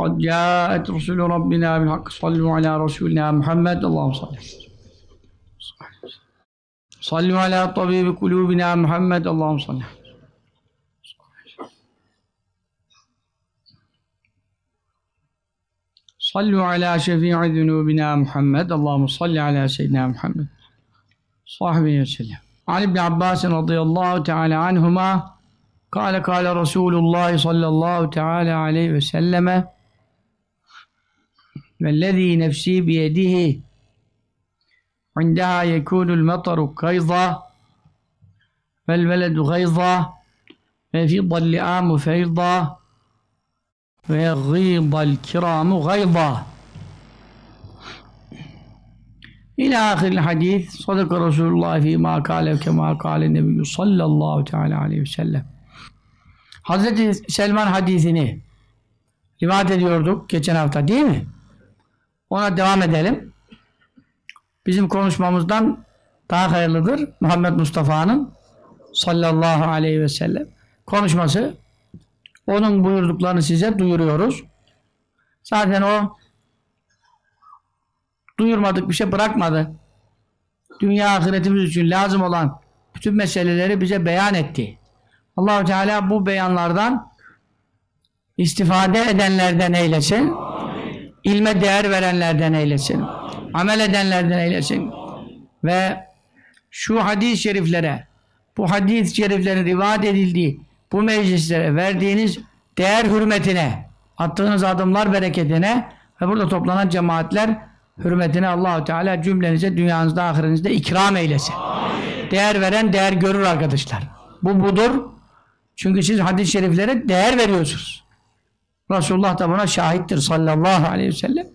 قد جاءت رسل ربنا بالحق صلوا على رسولنا محمد. اللهم صل صلوا على طبيب قلوبنا محمد. اللهم صل صلوا على شفيع ذنوبنا محمد. اللهم صل على سيدنا محمد. صاحبه وسلم. عن ابن عباس رضي الله تعالى عنهما قال قال رسول الله صلى الله تعالى عليه وسلم والذي نفسي بيده عندها يكون المطر كيضا فالبلد غيضا فيفيض اللئام فيضا ويغيض الكرام غيضا إلى آخر الحديث صدق رسول الله فيما قال كما قال النبي صلى الله تعالى عليه وسلم. Hazreti Selman hadisini rivayet ediyorduk geçen hafta değil mi? Ona devam edelim. Bizim konuşmamızdan daha hayırlıdır Muhammed Mustafa'nın sallallahu aleyhi ve sellem konuşması. Onun buyurduklarını size duyuruyoruz. Zaten o duyurmadık bir şey bırakmadı. Dünya ahiretimiz için lazım olan bütün meseleleri bize beyan etti. Allahu Teala bu beyanlardan istifade edenlerden eylesin. ilme değer verenlerden eylesin. Amel edenlerden eylesin. Ve şu hadis-i şeriflere, bu hadis-i şeriflerin rivayet edildiği bu meclislere verdiğiniz değer hürmetine, attığınız adımlar bereketine ve burada toplanan cemaatler hürmetine Allahu Teala cümlenize dünyanızda ahirinizde ikram eylesin. Amin. Değer veren değer görür arkadaşlar. Bu budur. Çünkü siz hadis-i şeriflere değer veriyorsunuz. Resulullah da buna şahittir sallallahu aleyhi ve sellem.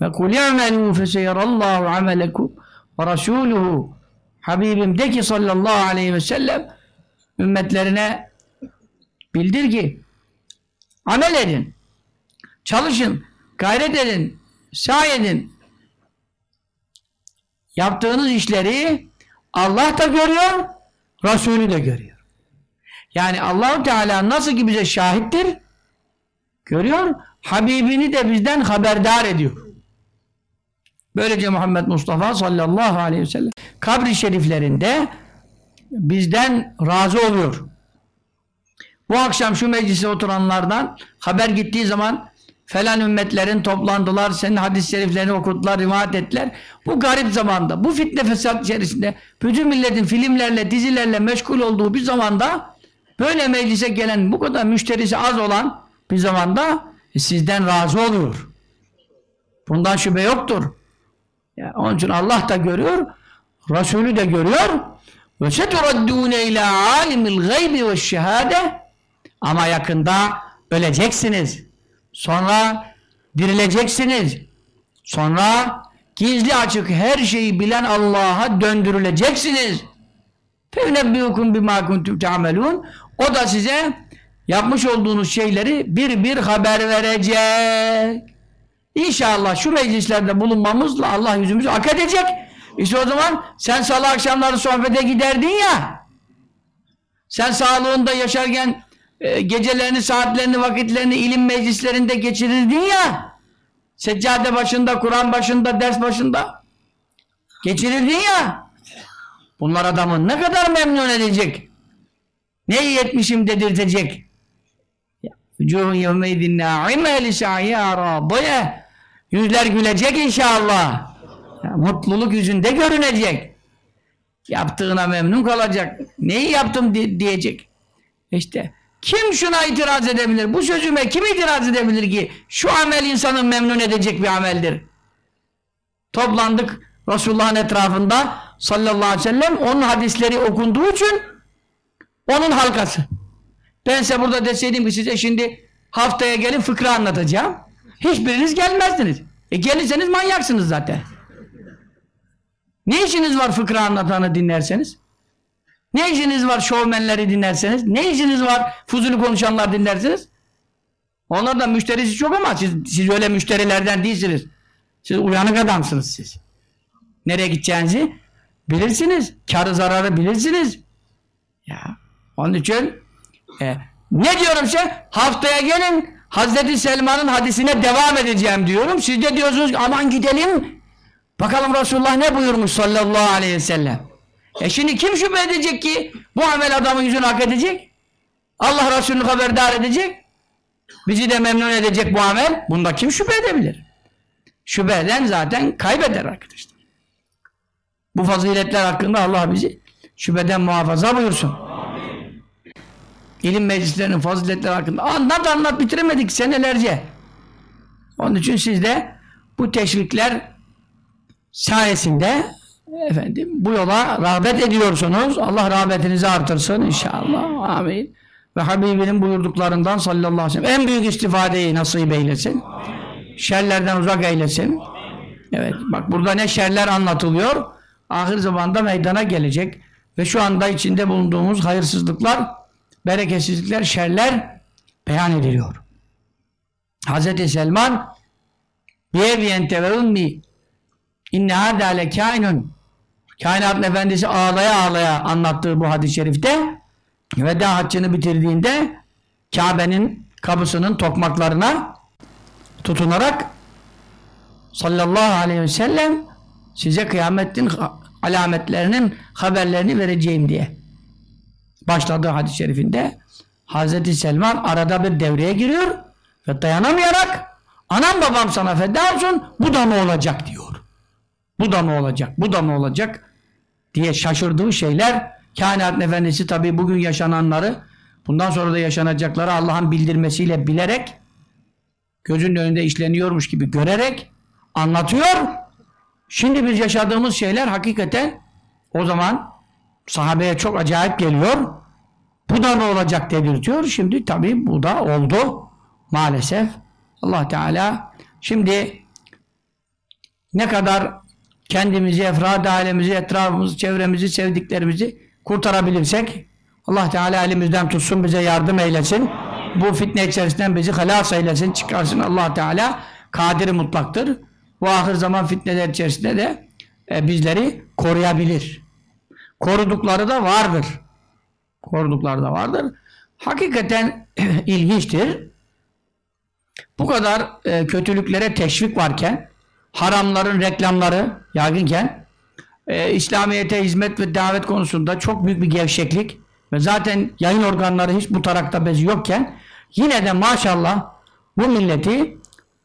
Ve kul ya'melû feseyerallâhu amelekum ve rasûluhu Habibim de ki sallallahu aleyhi ve sellem ümmetlerine bildir ki amel edin, çalışın, gayret edin, sahi edin. Yaptığınız işleri Allah da görüyor, Resulü de görüyor. Yani Allahu Teala nasıl ki bize şahittir görüyor, Habibini de bizden haberdar ediyor. Böylece Muhammed Mustafa sallallahu aleyhi ve sellem kabri şeriflerinde bizden razı oluyor. Bu akşam şu meclise oturanlardan haber gittiği zaman falan ümmetlerin toplandılar, senin hadis-i şeriflerini okuttular, rivayet ettiler. Bu garip zamanda, bu fitne fesat içerisinde bütün milletin filmlerle, dizilerle meşgul olduğu bir zamanda böyle meclise gelen bu kadar müşterisi az olan bir zamanda e, sizden razı oluyor. Bundan şüphe yoktur. Yani onun için Allah da görüyor, Resulü de görüyor. Ve seturaddûne ilâ âlimil gaybi ve şehâde ama yakında öleceksiniz. Sonra dirileceksiniz. Sonra gizli açık her şeyi bilen Allah'a döndürüleceksiniz. فَاَنَبِّيُكُمْ بِمَا كُنْتُمْ تَعْمَلُونَ o da size yapmış olduğunuz şeyleri bir bir haber verecek. İnşallah şu meclislerde bulunmamızla Allah yüzümüzü hak edecek. İşte o zaman sen salı akşamları sohbete giderdin ya. Sen sağlığında yaşarken e, gecelerini, saatlerini, vakitlerini ilim meclislerinde geçirirdin ya. Seccade başında, Kur'an başında, ders başında geçirirdin ya. Bunlar adamı ne kadar memnun edecek? Ne iyi etmişim dedirtecek. Vücuhun yevmeydin nâime lisâhiyâ râdıye Yüzler gülecek inşallah. Mutluluk yüzünde görünecek. Yaptığına memnun kalacak. Neyi yaptım di diyecek. İşte kim şuna itiraz edebilir? Bu sözüme kim itiraz edebilir ki? Şu amel insanı memnun edecek bir ameldir. Toplandık Resulullah'ın etrafında sallallahu aleyhi ve sellem onun hadisleri okunduğu için onun halkası. Ben size burada deseydim ki size şimdi haftaya gelin fıkra anlatacağım. Hiçbiriniz gelmezdiniz. E gelirseniz manyaksınız zaten. Ne işiniz var fıkra anlatanı dinlerseniz? Ne işiniz var şovmenleri dinlerseniz? Ne işiniz var fuzuli konuşanlar dinlerseniz? Onlar da müşterisi çok ama siz, siz öyle müşterilerden değilsiniz. Siz uyanık adamsınız siz. Nereye gideceğinizi bilirsiniz. Karı zararı bilirsiniz. Ya onun için e, ne diyorum şey? Haftaya gelin Hazreti Selman'ın hadisine devam edeceğim diyorum. Siz de diyorsunuz ki, aman gidelim. Bakalım Resulullah ne buyurmuş sallallahu aleyhi ve sellem. E şimdi kim şüphe edecek ki bu amel adamın yüzünü hak edecek? Allah Resulü'nü haberdar edecek. Bizi de memnun edecek bu amel. Bunda kim şüphe edebilir? Şüphe eden zaten kaybeder arkadaşlar. Bu faziletler hakkında Allah bizi şüpheden muhafaza buyursun. İlim meclislerinin faziletleri hakkında anlat anlat bitiremedik senelerce. Onun için siz de bu teşvikler sayesinde efendim bu yola rağbet ediyorsunuz. Allah rağbetinizi artırsın inşallah. Amin. Ve Habibinin buyurduklarından sallallahu aleyhi ve sellem en büyük istifadeyi nasip eylesin. Şerlerden uzak eylesin. Evet bak burada ne şerler anlatılıyor. Ahir zamanda meydana gelecek. Ve şu anda içinde bulunduğumuz hayırsızlıklar, bereketsizlikler, şerler beyan ediliyor. Hz. Selman Yeviyen teveun mi inne hâdâ lekâinun Kainatın Efendisi ağlaya ağlaya anlattığı bu hadis-i şerifte veda haccını bitirdiğinde Kabe'nin kapısının tokmaklarına tutunarak sallallahu aleyhi ve sellem size kıyametin alametlerinin haberlerini vereceğim diye başladığı hadis-i şerifinde Hazreti Selman arada bir devreye giriyor ve dayanamayarak anam babam sana feda olsun bu da mı olacak diyor. Bu da mı olacak? Bu da mı olacak? diye şaşırdığı şeyler kainat efendisi tabi bugün yaşananları bundan sonra da yaşanacakları Allah'ın bildirmesiyle bilerek gözünün önünde işleniyormuş gibi görerek anlatıyor. Şimdi biz yaşadığımız şeyler hakikaten o zaman sahabeye çok acayip geliyor. Bu da ne olacak dedirtiyor. Şimdi tabi bu da oldu. Maalesef Allah Teala şimdi ne kadar kendimizi, efrad ailemizi, etrafımızı, çevremizi, sevdiklerimizi kurtarabilirsek Allah Teala elimizden tutsun, bize yardım eylesin. Bu fitne içerisinden bizi halas eylesin, çıkarsın Allah Teala. Kadiri mutlaktır. Bu ahir zaman fitneler içerisinde de e, bizleri koruyabilir. Korudukları da vardır. Korudukları da vardır. Hakikaten ilginçtir. Bu kadar e, kötülüklere teşvik varken haramların reklamları yaygınken e, İslamiyet'e hizmet ve davet konusunda çok büyük bir gevşeklik ve zaten yayın organları hiç bu tarakta bezi yokken yine de maşallah bu milleti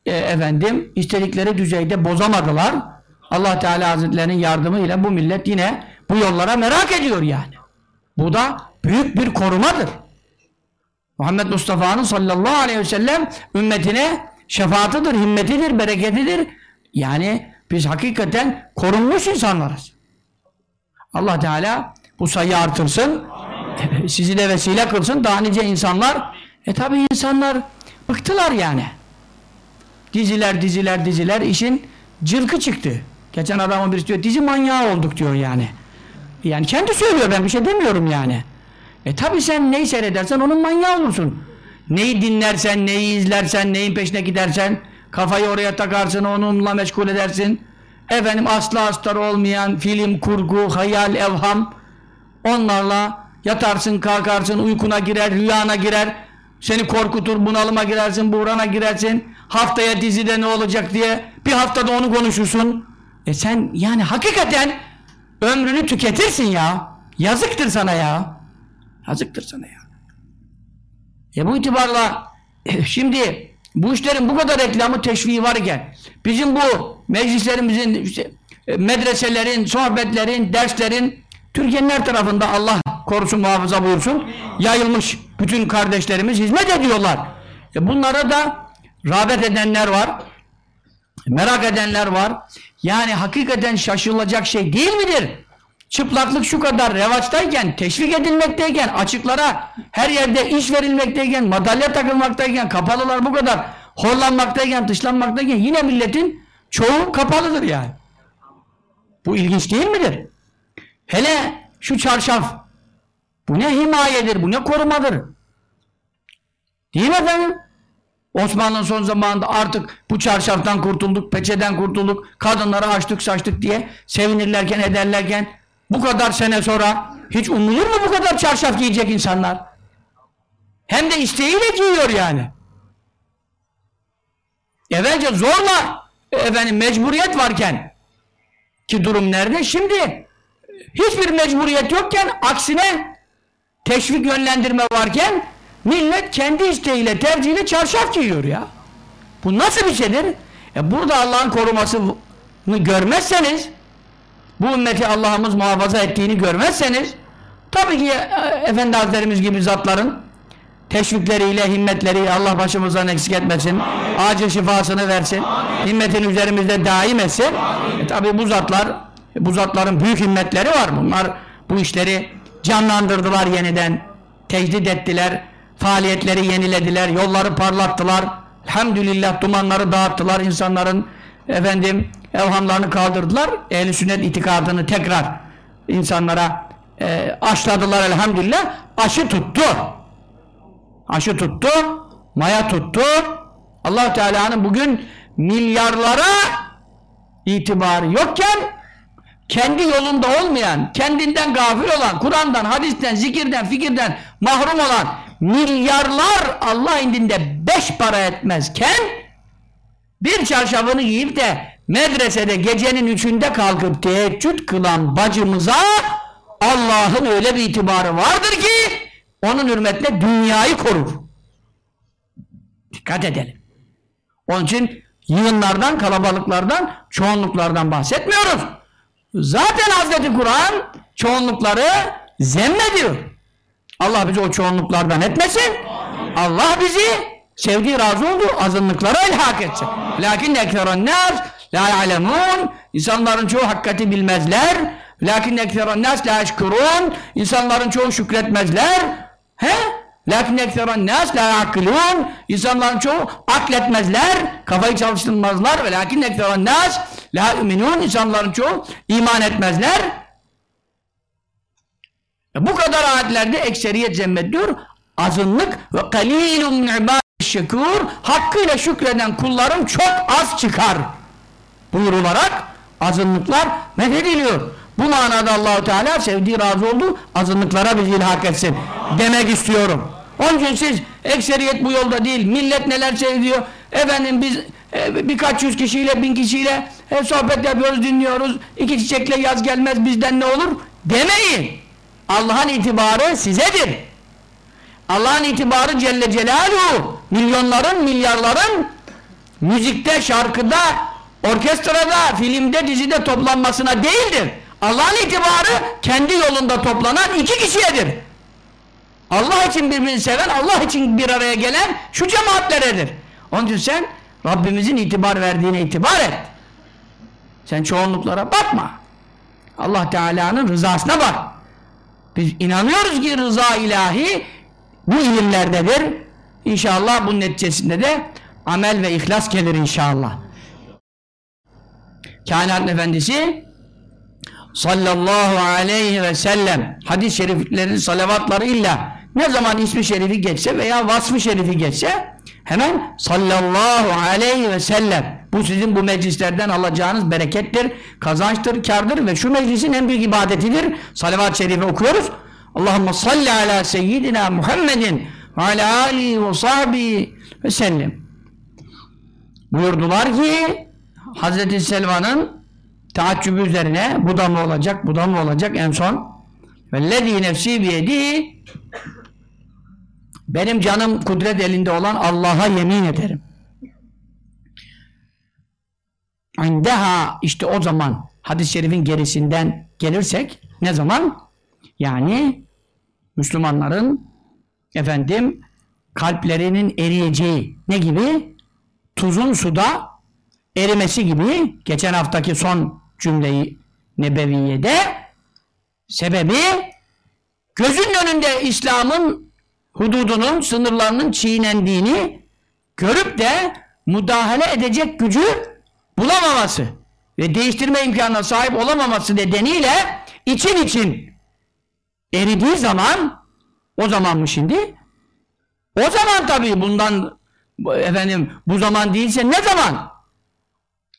e, efendim istedikleri düzeyde bozamadılar. Allah Teala Hazretlerinin yardımıyla bu millet yine bu yollara merak ediyor yani. Bu da büyük bir korumadır. Muhammed Mustafa'nın sallallahu aleyhi ve sellem ümmetine şefaatidir, himmetidir, bereketidir. Yani biz hakikaten korunmuş insanlarız. Allah Teala bu sayıyı artırsın. Sizi de vesile kılsın. Daha nice insanlar. E tabi insanlar bıktılar yani. Diziler, diziler, diziler. işin cırkı çıktı. Geçen adamın birisi diyor dizi manyağı olduk diyor yani. Yani kendi söylüyor ben bir şey demiyorum yani. E tabi sen neyi seyredersen onun manyağı olursun. Neyi dinlersen, neyi izlersen, neyin peşine gidersen kafayı oraya takarsın, onunla meşgul edersin. Efendim aslı astar olmayan film, kurgu, hayal, evham onlarla yatarsın, kalkarsın, uykuna girer, rüyana girer. Seni korkutur, bunalıma girersin, buhrana girersin. Haftaya dizide ne olacak diye bir haftada onu konuşursun. E sen yani hakikaten ömrünü tüketirsin ya. Yazıktır sana ya. Yazıktır sana ya. E bu itibarla şimdi bu işlerin bu kadar reklamı teşviği varken bizim bu meclislerimizin işte, medreselerin, sohbetlerin, derslerin Türkiye'nin her tarafında Allah korusun muhafaza buyursun yayılmış bütün kardeşlerimiz hizmet ediyorlar. E bunlara da rağbet edenler var. Merak edenler var. Yani hakikaten şaşılacak şey değil midir? çıplaklık şu kadar revaçtayken, teşvik edilmekteyken, açıklara her yerde iş verilmekteyken, madalya takılmaktayken, kapalılar bu kadar horlanmaktayken, dışlanmaktayken yine milletin çoğu kapalıdır yani. Bu ilginç değil midir? Hele şu çarşaf. Bu ne himayedir, bu ne korumadır. Değil mi efendim? Osmanlı'nın son zamanında artık bu çarşaftan kurtulduk, peçeden kurtulduk, kadınları açtık saçtık diye sevinirlerken ederlerken bu kadar sene sonra hiç umulur mu bu kadar çarşaf giyecek insanlar? Hem de isteğiyle giyiyor yani. Evvelce zorla efendim mecburiyet varken ki durum nerede? Şimdi hiçbir mecburiyet yokken aksine teşvik yönlendirme varken millet kendi isteğiyle tercihiyle çarşaf giyiyor ya. Bu nasıl bir şeydir? E burada Allah'ın korumasını görmezseniz bu ümmeti Allah'ımız muhafaza ettiğini görmezseniz tabii ki e, Efendi Hazretlerimiz gibi zatların teşvikleriyle, himmetleriyle Allah başımızdan eksik etmesin. Acil şifasını versin. Himmetin üzerimizde daim etsin. E tabi bu zatlar, bu zatların büyük himmetleri var. Bunlar bu işleri canlandırdılar yeniden. Tecdit ettiler. Faaliyetleri yenilediler. Yolları parlattılar. Elhamdülillah dumanları dağıttılar. insanların efendim evhamlarını kaldırdılar. Ehl-i sünnet itikadını tekrar insanlara e, aşladılar elhamdülillah. Aşı tuttu aşı tuttu, maya tuttu. allah Teala'nın bugün milyarlara itibarı yokken kendi yolunda olmayan, kendinden gafil olan, Kur'an'dan, hadisten, zikirden, fikirden mahrum olan milyarlar Allah indinde beş para etmezken bir çarşafını giyip de medresede gecenin üçünde kalkıp teheccüd kılan bacımıza Allah'ın öyle bir itibarı vardır ki onun hürmetine dünyayı korur. Dikkat edelim. Onun için yığınlardan, kalabalıklardan, çoğunluklardan bahsetmiyoruz. Zaten Hazreti Kur'an çoğunlukları zemmediyor. Allah bizi o çoğunluklardan etmesin. Allah bizi sevdiği razı olduğu azınlıklara ilhak etsin. Lakin ekseran nas la ya'lemun insanların çoğu hakikati bilmezler. Lakin ekseran nas la eşkurun insanların çoğu şükretmezler. He? Lakin ekseran nas la yakilun insanların çoğu akletmezler, kafayı çalıştırmazlar ve lakin ekseran nas la yuminun insanların çoğu iman etmezler. E bu kadar ayetlerde ekseriyet zemmediyor. Azınlık ve kalilun min şekur hakkıyla şükreden kullarım çok az çıkar buyurularak azınlıklar methediliyor. Bu manada Allahu Teala sevdiği razı oldu azınlıklara bizi ilhak etsin demek istiyorum. Onun için siz ekseriyet bu yolda değil. Millet neler seviyor. Efendim biz e, birkaç yüz kişiyle bin kişiyle e, sohbet yapıyoruz dinliyoruz. İki çiçekle yaz gelmez bizden ne olur demeyin. Allah'ın itibarı sizedir. Allah'ın itibarı Celle Celaluhu milyonların milyarların müzikte, şarkıda, orkestrada, filmde, dizide toplanmasına değildir. Allah'ın itibarı kendi yolunda toplanan iki kişiyedir. Allah için birbirini seven, Allah için bir araya gelen şu cemaatleredir. Onun için sen Rabbimizin itibar verdiğine itibar et. Sen çoğunluklara bakma. Allah Teala'nın rızasına bak. Biz inanıyoruz ki rıza ilahi bu ilimlerdedir. İnşallah bunun neticesinde de amel ve ihlas gelir inşallah. Kainat Efendisi sallallahu aleyhi ve sellem hadis-i şeriflerin salavatlarıyla ne zaman ismi şerifi geçse veya vasfı şerifi geçse hemen sallallahu aleyhi ve sellem bu sizin bu meclislerden alacağınız berekettir, kazançtır, kardır ve şu meclisin en büyük ibadetidir. Salavat-ı şerifi okuyoruz. Allahümme salli ala seyyidina Muhammedin ve ala alihi ve sahbihi ve sellem. Buyurdular ki Hazreti Selman'ın taaccübü üzerine bu da mı olacak, bu da mı olacak en son vellezî nefsî biyedi benim canım kudret elinde olan Allah'a yemin ederim. İndeha işte o zaman hadis-i şerifin gerisinden gelirsek ne zaman? Yani Müslümanların efendim kalplerinin eriyeceği ne gibi? Tuzun suda erimesi gibi geçen haftaki son cümleyi Nebeviye'de sebebi gözünün önünde İslam'ın hududunun, sınırlarının çiğnendiğini görüp de müdahale edecek gücü bulamaması ve değiştirme imkanına sahip olamaması nedeniyle için için eridiği zaman o zaman mı şimdi? O zaman tabii bundan bu- efendim bu zaman değilse ne zaman?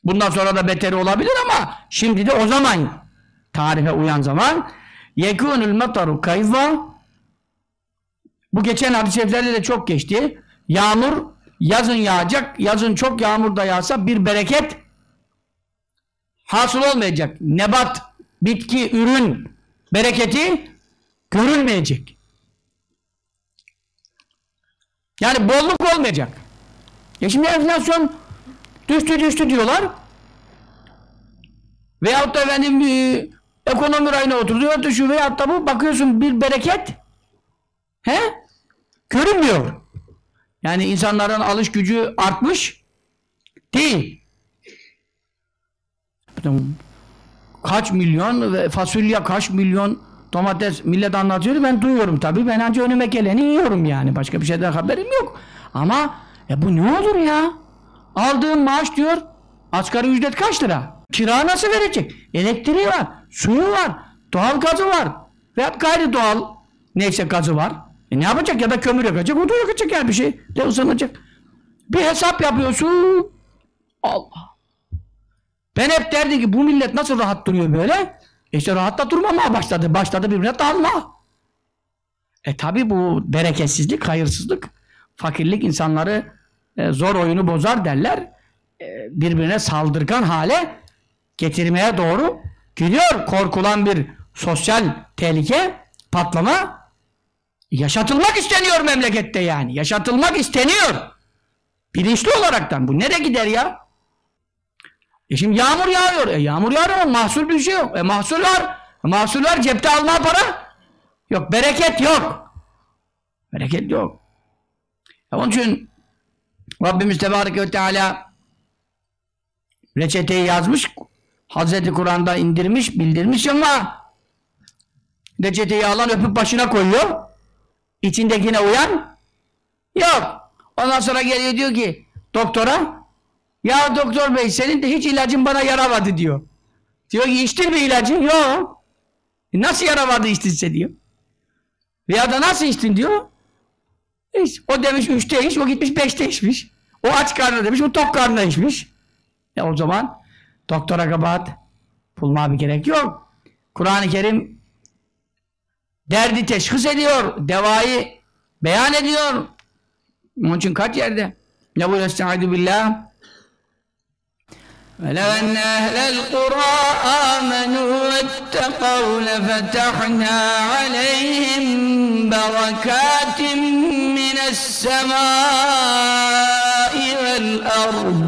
Bundan sonra da beteri olabilir ama şimdi de o zaman tarihe uyan zaman yekunul mataru kayfa bu geçen hadis-i de çok geçti. Yağmur yazın yağacak. Yazın çok yağmur da yağsa bir bereket hasıl olmayacak. Nebat, bitki, ürün bereketi görülmeyecek. Yani bolluk olmayacak. Ya şimdi enflasyon düştü düştü diyorlar. Veyahut da efendim e, ekonomi rayına oturuyor düşüyor veyahut da bu bakıyorsun bir bereket he? Görünmüyor. Yani insanların alış gücü artmış değil. Kaç milyon fasulye kaç milyon domates millet anlatıyor ben duyuyorum tabii. Ben ancak önüme geleni yiyorum yani. Başka bir şeyden haberim yok. Ama e bu ne olur ya? Aldığım maaş diyor asgari ücret kaç lira? Kira nasıl verecek? Elektriği var suyu var doğal gazı var. Ve gayri doğal neyse gazı var e ne yapacak ya da kömür yakacak o da yakacak yani bir şey de ısınacak bir hesap yapıyorsun Allah ben hep derdi ki bu millet nasıl rahat duruyor böyle? E İşte rahat da durmamaya başladı. Başladı birbirine dalma. E tabi bu bereketsizlik, hayırsızlık, fakirlik insanları e, zor oyunu bozar derler. E, birbirine saldırgan hale getirmeye doğru gidiyor. Korkulan bir sosyal tehlike, patlama yaşatılmak isteniyor memlekette yani. Yaşatılmak isteniyor. Bilinçli olaraktan. Bu nereye gider ya? E şimdi yağmur yağıyor. E yağmur yağıyor ama mahsul bir şey yok. E mahsul var. E mahsul var cepte alma para. Yok bereket yok. Bereket yok. E onun için Rabbimiz Tebareke ve Teala reçeteyi yazmış. Hazreti Kur'an'da indirmiş, bildirmiş ama reçeteyi alan öpüp başına koyuyor. İçindekine uyan yok. Ondan sonra geliyor diyor ki doktora ya doktor bey senin de hiç ilacın bana yaramadı diyor. Diyor ki içtin mi ilacı? Yok. E nasıl yaramadı içtinse diyor. Veya da nasıl içtin diyor. İç. O demiş üçte iç, o gitmiş beşte içmiş. O aç karnına demiş, o tok karnına içmiş. E o zaman doktora kabahat bulmaya bir gerek yok. Kur'an-ı Kerim derdi teşhis ediyor, devayı beyan ediyor. Onun için kaç yerde? Ne bu estaizu billah? ولو أن أهل القرى آمنوا واتقوا لفتحنا عليهم بركات من السماء والأرض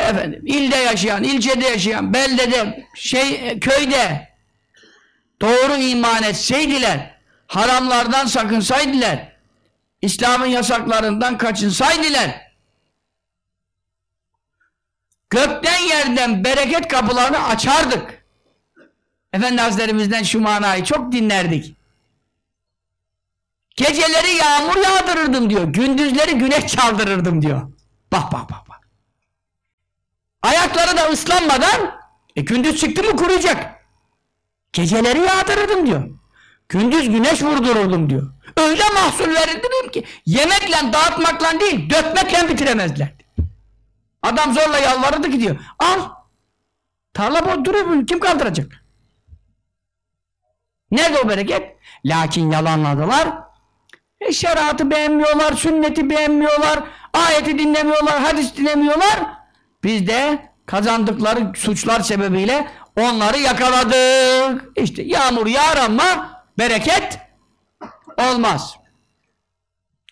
efendim ilde yaşayan, ilçede yaşayan, beldede, şey köyde doğru iman etseydiler, haramlardan sakınsaydılar, İslam'ın yasaklarından kaçınsaydılar, gökten yerden bereket kapılarını açardık. Efendi Hazretlerimizden şu manayı çok dinlerdik. Geceleri yağmur yağdırırdım diyor. Gündüzleri güneş çaldırırdım diyor. Bak bak bak. Ayakları da ıslanmadan e, gündüz çıktı mı kuruyacak. Geceleri yağdırırdım diyor. Gündüz güneş vurdururdum diyor. Öyle mahsul verirdim ki yemekle dağıtmakla değil dökmekle bitiremezler. Adam zorla yalvarırdı ki diyor. Al. Tarla boş duruyor. Kim kaldıracak? Nerede o bereket? Lakin yalanladılar. E, şeriatı beğenmiyorlar, sünneti beğenmiyorlar, ayeti dinlemiyorlar, hadis dinlemiyorlar. Biz de kazandıkları suçlar sebebiyle onları yakaladık. İşte yağmur yağar ama bereket olmaz.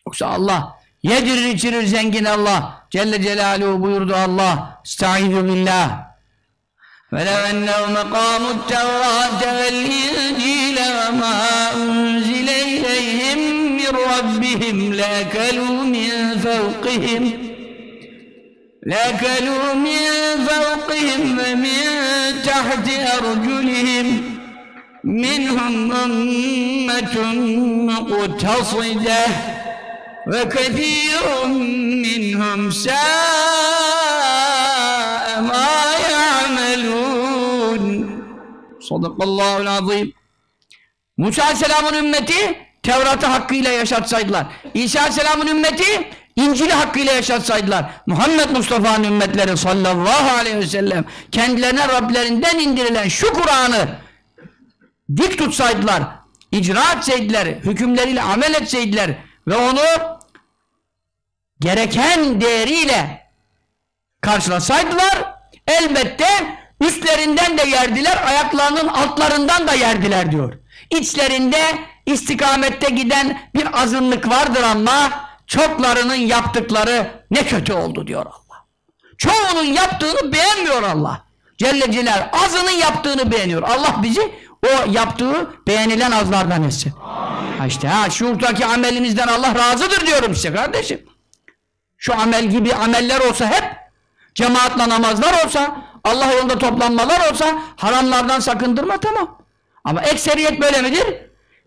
Yoksa Allah yedirir içirir zengin Allah. Celle Celaluhu buyurdu Allah. Estaizu billah. وَلَوْ أَنَّهُمْ قَامُوا التَّوْرَاةَ وَالْإِنْجِيلَ وَمَا أُنْزِلَ إِلَيْهِمْ مِنْ رَبِّهِمْ لَأَكَلُوا مِنْ فَوْقِهِمْ لَأَكَلُوا مِنْ فَوْقِهِمْ وَمِنْ تَحْتِ أَرْجُلِهِمْ مِنْهُمْ أُمَّةٌ مُقْتَصِدَةٌ وَكَثِيرٌ مِنْهُمْ سَاءَ مَا يَعْمَلُونَ Sadakallahu azim. Musa Aleyhisselam'ın ümmeti Tevrat'ı hakkıyla yaşatsaydılar. İsa Aleyhisselam'ın ümmeti İncil'i hakkıyla yaşatsaydılar. Muhammed Mustafa'nın ümmetleri sallallahu aleyhi ve sellem kendilerine Rablerinden indirilen şu Kur'an'ı dik tutsaydılar, icra etseydiler, hükümleriyle amel etseydiler ve onu gereken değeriyle karşılasaydılar elbette üstlerinden de yerdiler, ayaklarının altlarından da yerdiler diyor. İçlerinde istikamette giden bir azınlık vardır ama çoklarının yaptıkları ne kötü oldu diyor Allah. Çoğunun yaptığını beğenmiyor Allah. Celle Celal azının yaptığını beğeniyor. Allah bizi o yaptığı beğenilen azlardan etsin. Ha işte ha şuurdaki amelinizden Allah razıdır diyorum size kardeşim. Şu amel gibi ameller olsa hep cemaatle namazlar olsa Allah yolunda toplanmalar olsa haramlardan sakındırma tamam. Ama ekseriyet böyle midir?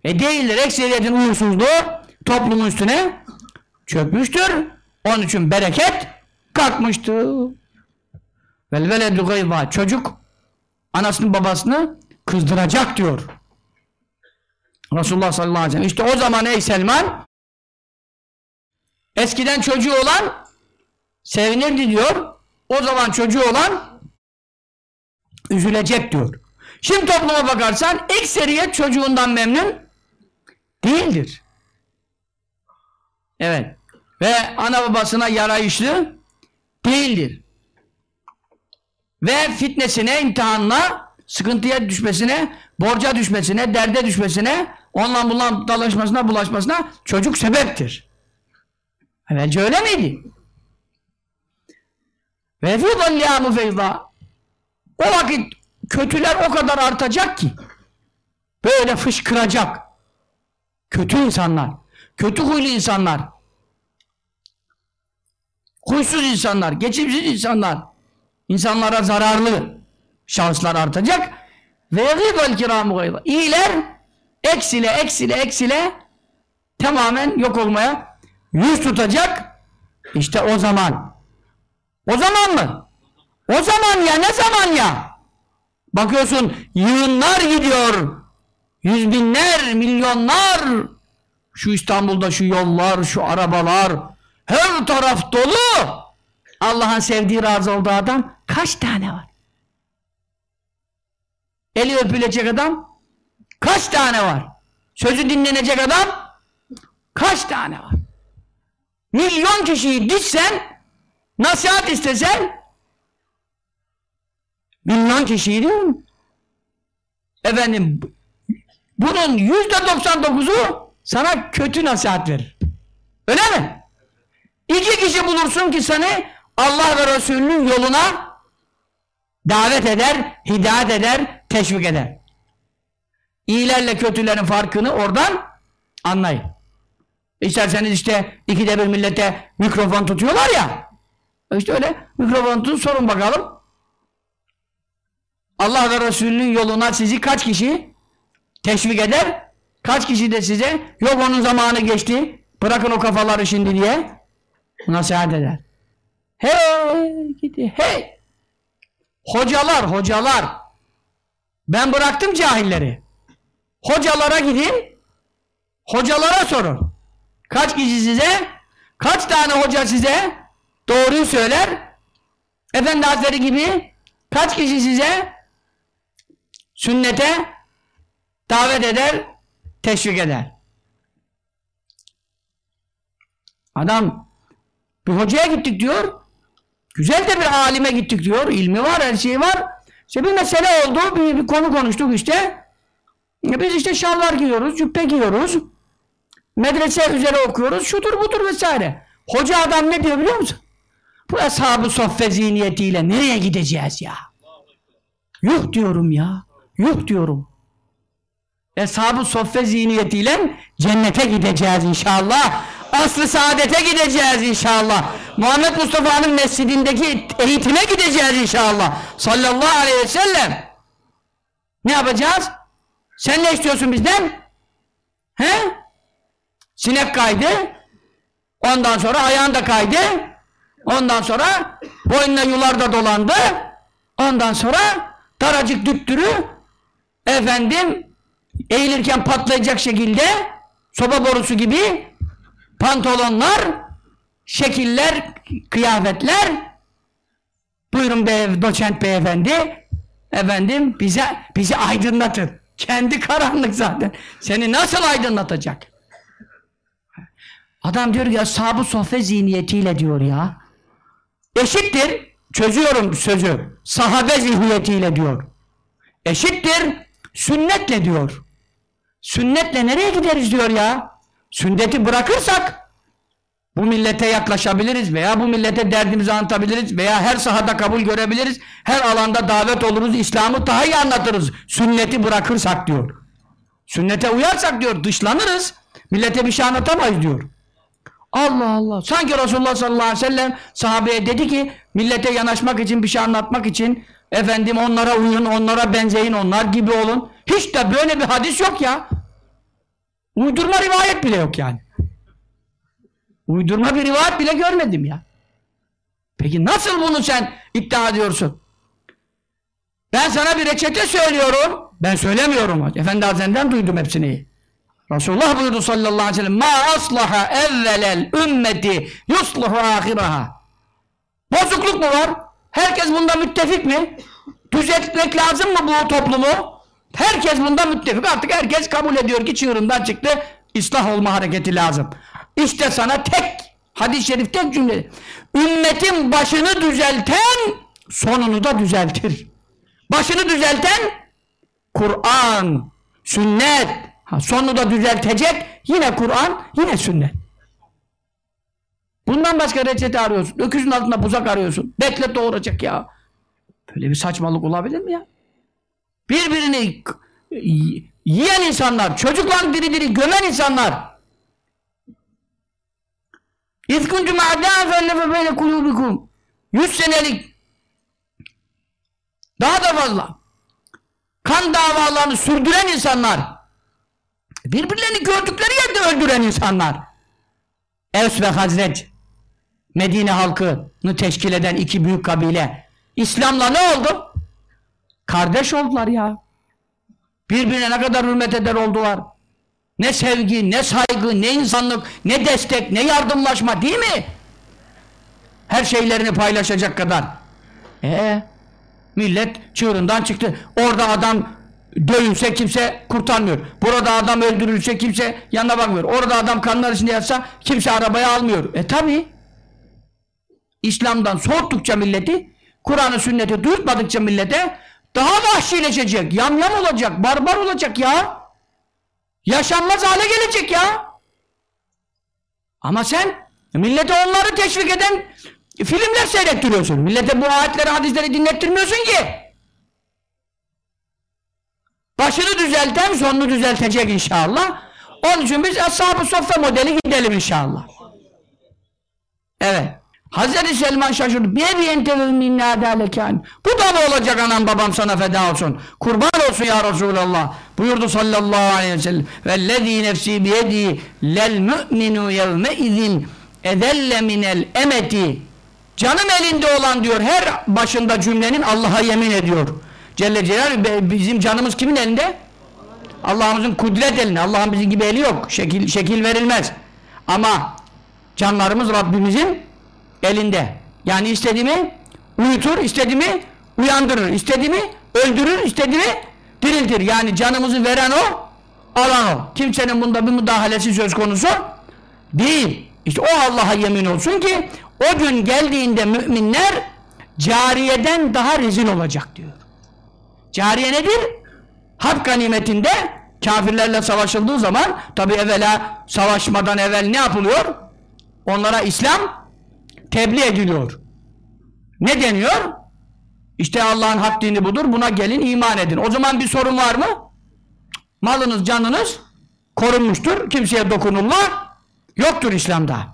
E değildir. Ekseriyetin uğursuzluğu toplumun üstüne çökmüştür. Onun için bereket kalkmıştır. Vel veledu gayba. Çocuk anasını babasını kızdıracak diyor. Resulullah sallallahu aleyhi ve sellem. İşte o zaman ey Selman eskiden çocuğu olan sevinirdi diyor. O zaman çocuğu olan üzülecek diyor. Şimdi topluma bakarsan ekseriyet çocuğundan memnun değildir. Evet. Ve ana babasına yarayışlı değildir. Ve fitnesine, imtihanına, sıkıntıya düşmesine, borca düşmesine, derde düşmesine, onunla bununla dalaşmasına, bulaşmasına çocuk sebeptir. Evvelce öyle miydi? Ve fidallâhu feyzâ O vakit kötüler o kadar artacak ki böyle fışkıracak. Kötü insanlar, kötü huylu insanlar, huysuz insanlar, geçimsiz insanlar, insanlara zararlı şanslar artacak. Ve yagîbel kirâmu gayba. İyiler eksile, eksile, eksile tamamen yok olmaya yüz tutacak. İşte o zaman. O zaman mı? O zaman ya ne zaman ya? Bakıyorsun yığınlar gidiyor. Yüz binler, milyonlar. Şu İstanbul'da şu yollar, şu arabalar. Her taraf dolu. Allah'ın sevdiği razı olduğu adam kaç tane var? Eli öpülecek adam kaç tane var? Sözü dinlenecek adam kaç tane var? Milyon kişiyi ditsen nasihat istesen milyon kişiyi değil mi? Efendim bunun yüzde doksan dokuzu sana kötü nasihat verir. Öyle mi? İki kişi bulursun ki seni Allah ve Resulünün yoluna davet eder, hidayet eder, teşvik eder. İyilerle kötülerin farkını oradan anlayın. İsterseniz işte ikide bir millete mikrofon tutuyorlar ya. İşte öyle mikrofon tutun sorun bakalım. Allah ve Resulünün yoluna sizi kaç kişi teşvik eder? Kaç kişi de size yok onun zamanı geçti bırakın o kafaları şimdi diye nasihat eder. Hey gidi hey. Hocalar hocalar ben bıraktım cahilleri. Hocalara gidin hocalara sorun. Kaç kişi size kaç tane hoca size doğruyu söyler Efendi Hazretleri gibi kaç kişi size sünnete davet eder, teşvik eder. Adam bir hocaya gittik diyor. Güzel de bir alime gittik diyor. ilmi var, her şeyi var. İşte bir mesele oldu, bir, bir konu konuştuk işte. E Biz işte şalvar giyiyoruz, cübbe giyiyoruz. Medrese üzere okuyoruz, şudur budur vesaire. Hoca adam ne diyor biliyor musun? Bu ashab-ı soffe zihniyetiyle nereye gideceğiz ya? Yuh diyorum ya. Yuh diyorum. Eshab-ı soffe zihniyetiyle cennete gideceğiz inşallah. Aslı saadete gideceğiz inşallah. Muhammed Mustafa'nın mescidindeki eğitime gideceğiz inşallah. Sallallahu aleyhi ve sellem. Ne yapacağız? Sen ne istiyorsun bizden? He? Sinek kaydı. Ondan sonra ayağın da kaydı. Ondan sonra boynuna yular dolandı. Ondan sonra daracık düttürü efendim eğilirken patlayacak şekilde soba borusu gibi pantolonlar, şekiller, kıyafetler buyurun bey, doçent beyefendi efendim bize bizi aydınlatın. Kendi karanlık zaten. Seni nasıl aydınlatacak? Adam diyor ya sahabu sohbet zihniyetiyle diyor ya. Eşittir, çözüyorum sözü, sahabe zihniyetiyle diyor. Eşittir, sünnetle diyor. Sünnetle nereye gideriz diyor ya. Sünneti bırakırsak bu millete yaklaşabiliriz veya bu millete derdimizi anlatabiliriz veya her sahada kabul görebiliriz. Her alanda davet oluruz, İslam'ı daha iyi anlatırız. Sünneti bırakırsak diyor. Sünnete uyarsak diyor dışlanırız. Millete bir şey anlatamayız diyor. Allah Allah. Sanki Resulullah sallallahu aleyhi ve sellem sahabeye dedi ki millete yanaşmak için bir şey anlatmak için efendim onlara uyun, onlara benzeyin, onlar gibi olun. Hiç de böyle bir hadis yok ya. Uydurma rivayet bile yok yani. Uydurma bir rivayet bile görmedim ya. Peki nasıl bunu sen iddia ediyorsun? Ben sana bir reçete söylüyorum. Ben söylemiyorum. Efendi Hazretlerinden duydum hepsini. Resulullah buyurdu sallallahu aleyhi ve sellem ma aslaha evvelel ümmeti yusluhu ahiraha bozukluk mu var? herkes bunda müttefik mi? düzeltmek lazım mı bu toplumu? Herkes bunda müttefik artık herkes kabul ediyor ki çığırından çıktı ıslah olma hareketi lazım işte sana tek hadis-i şerif tek cümle ümmetin başını düzelten sonunu da düzeltir başını düzelten Kur'an sünnet Ha, sonunu da düzeltecek yine Kur'an yine sünnet. Bundan başka reçete arıyorsun. Öküzün altında buzak arıyorsun. Bekle doğuracak ya. Böyle bir saçmalık olabilir mi ya? Birbirini yiyen insanlar, çocuklar diri diri gömen insanlar. İzkuntum a'dâ fellefe beyne kulûbikum. Yüz senelik daha da fazla kan davalarını sürdüren insanlar Birbirlerini gördükleri yerde öldüren insanlar. Evs ve Hazreç Medine halkını teşkil eden iki büyük kabile İslam'la ne oldu? Kardeş oldular ya. Birbirine ne kadar hürmet eder oldular. Ne sevgi, ne saygı, ne insanlık, ne destek, ne yardımlaşma değil mi? Her şeylerini paylaşacak kadar. Ee, millet çığırından çıktı. Orada adam dövülse kimse kurtarmıyor. Burada adam öldürülse kimse yanına bakmıyor. Orada adam kanlar içinde yatsa kimse arabaya almıyor. E tabi. İslam'dan soğuttukça milleti, Kur'an'ı sünneti duyurtmadıkça millete daha vahşileşecek, yamyam olacak, barbar olacak ya. Yaşanmaz hale gelecek ya. Ama sen millete onları teşvik eden filmler seyrettiriyorsun. Millete bu ayetleri, hadisleri dinlettirmiyorsun ki. Başını düzelten sonunu düzeltecek inşallah. Onun için biz Ashab-ı Sofya modeli gidelim inşallah. Evet. Hazreti Selman şaşırdı. Bir yentevim minne adalekan. Bu da mı olacak anam babam sana feda olsun. Kurban olsun ya Resulallah. Buyurdu sallallahu aleyhi ve sellem. Vellezî nefsî biyedî lel mü'minu yevme izin edelle minel emeti. Canım elinde olan diyor her başında cümlenin Allah'a yemin ediyor. Celle Celaluhu bizim canımız kimin elinde? Allah'ımızın kudret elinde. Allah'ın bizim gibi eli yok. Şekil, şekil verilmez. Ama canlarımız Rabbimizin elinde. Yani istediğimi uyutur, istediğimi uyandırır, istediğimi öldürür, istediğimi diriltir. Yani canımızı veren o, alan o. Kimsenin bunda bir müdahalesi söz konusu değil. İşte o Allah'a yemin olsun ki o gün geldiğinde müminler cariyeden daha rezil olacak diyor. Cariye nedir? Harp ganimetinde kafirlerle savaşıldığı zaman tabi evvela savaşmadan evvel ne yapılıyor? Onlara İslam tebliğ ediliyor. Ne deniyor? İşte Allah'ın hak dini budur. Buna gelin iman edin. O zaman bir sorun var mı? Malınız, canınız korunmuştur. Kimseye dokunulma yoktur İslam'da.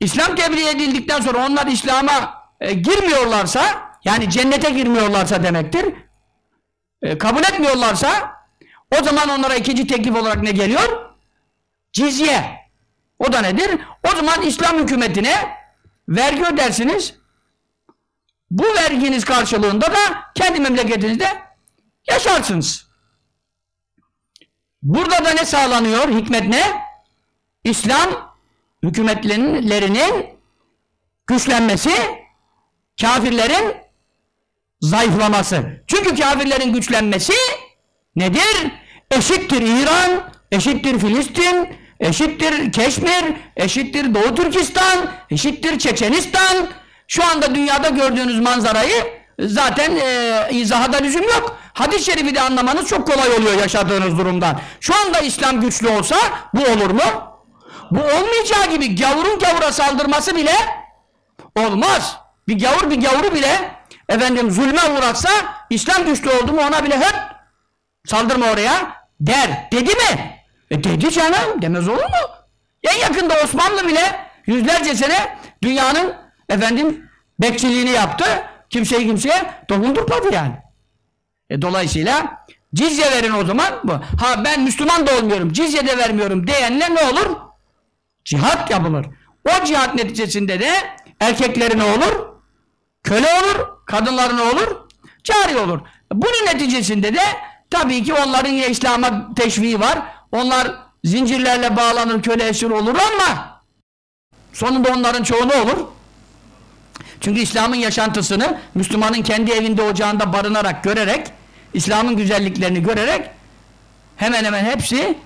İslam tebliğ edildikten sonra onlar İslam'a e, girmiyorlarsa yani cennete girmiyorlarsa demektir. E, kabul etmiyorlarsa o zaman onlara ikinci teklif olarak ne geliyor? Cizye. O da nedir? O zaman İslam hükümetine vergi ödersiniz. Bu verginiz karşılığında da kendi memleketinizde yaşarsınız. Burada da ne sağlanıyor? Hikmet ne? İslam hükümetlerinin güçlenmesi, kafirlerin zayıflaması. Çünkü kafirlerin güçlenmesi nedir? Eşittir İran, eşittir Filistin, eşittir Keşmir, eşittir Doğu Türkistan, eşittir Çeçenistan. Şu anda dünyada gördüğünüz manzarayı zaten e, izaha da lüzum yok. Hadis-i şerifi de anlamanız çok kolay oluyor yaşadığınız durumdan. Şu anda İslam güçlü olsa bu olur mu? Bu olmayacağı gibi gavurun gavura saldırması bile olmaz. Bir gavur bir gavuru bile efendim zulme uğratsa İslam güçlü oldu mu ona bile hep saldırma oraya der. Dedi mi? E dedi canım. Demez olur mu? En yakında Osmanlı bile yüzlerce sene dünyanın efendim bekçiliğini yaptı. Kimseyi kimseye dokundurmadı yani. E dolayısıyla cizye verin o zaman. Bu. Ha ben Müslüman da olmuyorum, cizye de vermiyorum diyenler ne olur? Cihat yapılır. O cihat neticesinde de erkekleri ne olur? Köle olur, kadınları ne olur? Cari olur. Bunun neticesinde de tabii ki onların yine İslam'a teşviği var. Onlar zincirlerle bağlanır, köle esir olur ama sonunda onların çoğu ne olur? Çünkü İslam'ın yaşantısını Müslümanın kendi evinde ocağında barınarak görerek İslam'ın güzelliklerini görerek hemen hemen hepsi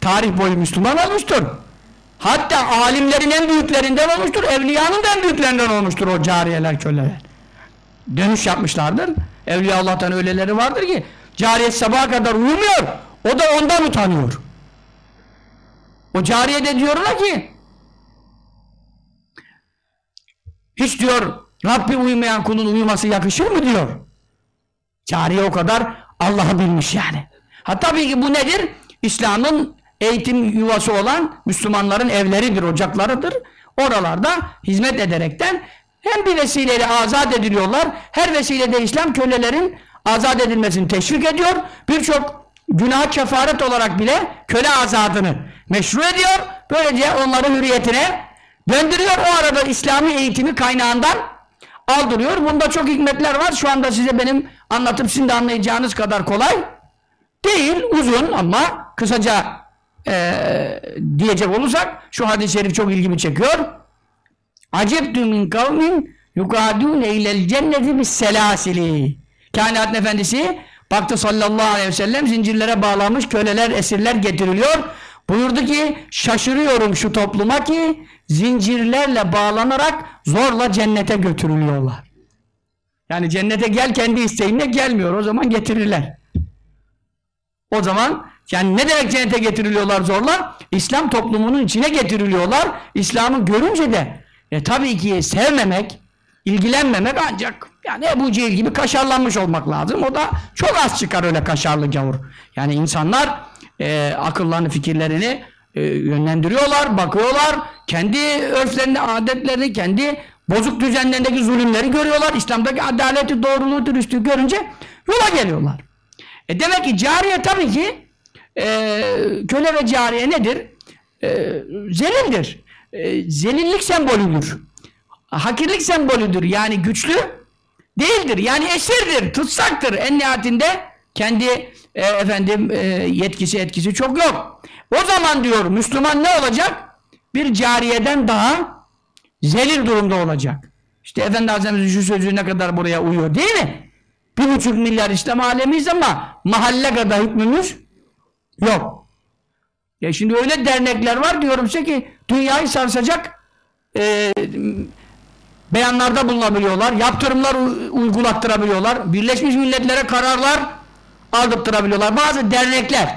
tarih boyu Müslüman olmuştur. Hatta alimlerin en büyüklerinden olmuştur. Evliyanın da en büyüklerinden olmuştur o cariyeler, köleler. Dönüş yapmışlardır. Evliya Allah'tan öyleleri vardır ki cariye sabaha kadar uyumuyor. O da ondan utanıyor. O cariye de diyorlar ki hiç diyor Rabbi uyumayan kulun uyuması yakışır mı diyor. Cariye o kadar Allah'ı bilmiş yani. Ha tabii ki bu nedir? İslam'ın eğitim yuvası olan Müslümanların evleridir, ocaklarıdır. Oralarda hizmet ederekten hem bir vesileyle azat ediliyorlar, her vesilede İslam kölelerin azat edilmesini teşvik ediyor. Birçok günah kefaret olarak bile köle azadını meşru ediyor. Böylece onları hürriyetine döndürüyor. O arada İslami eğitimi kaynağından aldırıyor. Bunda çok hikmetler var. Şu anda size benim anlatıp de anlayacağınız kadar kolay değil. Uzun ama kısaca ee, diyecek olursak şu hadis-i şerif çok ilgimi çekiyor. Acebtü min kavmin yukadûne ilel cenneti bis selasili. Kainatın efendisi baktı sallallahu aleyhi ve sellem zincirlere bağlanmış köleler, esirler getiriliyor. Buyurdu ki şaşırıyorum şu topluma ki zincirlerle bağlanarak zorla cennete götürülüyorlar. Yani cennete gel kendi isteğinle gelmiyor. O zaman getirirler. O zaman yani ne demek cennete getiriliyorlar zorla? İslam toplumunun içine getiriliyorlar. İslam'ı görünce de e, tabii ki sevmemek, ilgilenmemek ancak yani Ebu Cehil gibi kaşarlanmış olmak lazım. O da çok az çıkar öyle kaşarlı gavur. Yani insanlar e, akıllarını, fikirlerini e, yönlendiriyorlar, bakıyorlar. Kendi örflerini, adetlerini, kendi bozuk düzenlerindeki zulümleri görüyorlar. İslam'daki adaleti, doğruluğu, dürüstlüğü görünce yola geliyorlar. E demek ki cariye tabii ki e, köle ve cariye nedir? E, zelildir. E, zelillik sembolüdür. Hakirlik sembolüdür. Yani güçlü değildir. Yani esirdir, tutsaktır. En nihayetinde kendi e, efendim e, yetkisi etkisi çok yok. O zaman diyor Müslüman ne olacak? Bir cariyeden daha zelil durumda olacak. İşte Efendi Hazretleri şu sözü ne kadar buraya uyuyor değil mi? Bir buçuk milyar İslam alemiyiz ama mahalle kadar hükmümüz yok. Ya şimdi öyle dernekler var diyorum size ki dünyayı sarsacak e, beyanlarda bulunabiliyorlar, yaptırımlar uygulattırabiliyorlar, Birleşmiş Milletler'e kararlar aldırttırabiliyorlar. Bazı dernekler,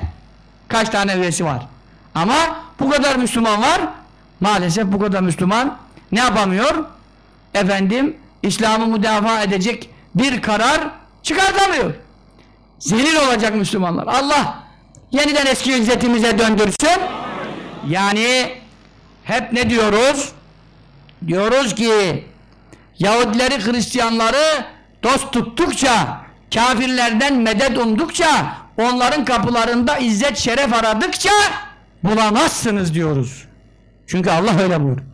kaç tane üyesi var. Ama bu kadar Müslüman var, maalesef bu kadar Müslüman ne yapamıyor? Efendim, İslam'ı müdafaa edecek bir karar çıkartamıyor. Zelil olacak Müslümanlar. Allah yeniden eski izzetimize döndürsün. Yani hep ne diyoruz? Diyoruz ki Yahudileri, Hristiyanları dost tuttukça, kafirlerden medet umdukça, onların kapılarında izzet, şeref aradıkça bulamazsınız diyoruz. Çünkü Allah öyle buyuruyor.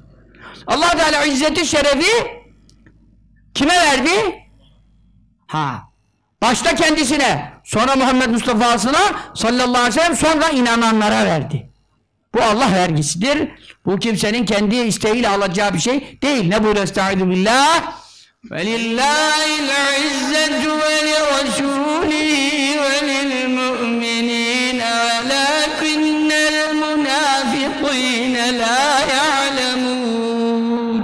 Allah Teala izzeti, şerefi kime verdi? Ha. Başta kendisine, sonra Muhammed Mustafa'sına sallallahu aleyhi ve sellem, sonra inananlara verdi. Bu Allah vergisidir. Bu kimsenin kendi isteğiyle alacağı bir şey değil. Ne buyuruyor? Estaizu billah. وَلِلَّهِ الْعِزَّةُ وَلِرَسُولِهِ وَلِلْمُؤْمِنِينَ وَلَكِنَّ الْمُنَافِقِينَ لَا يَعْلَمُونَ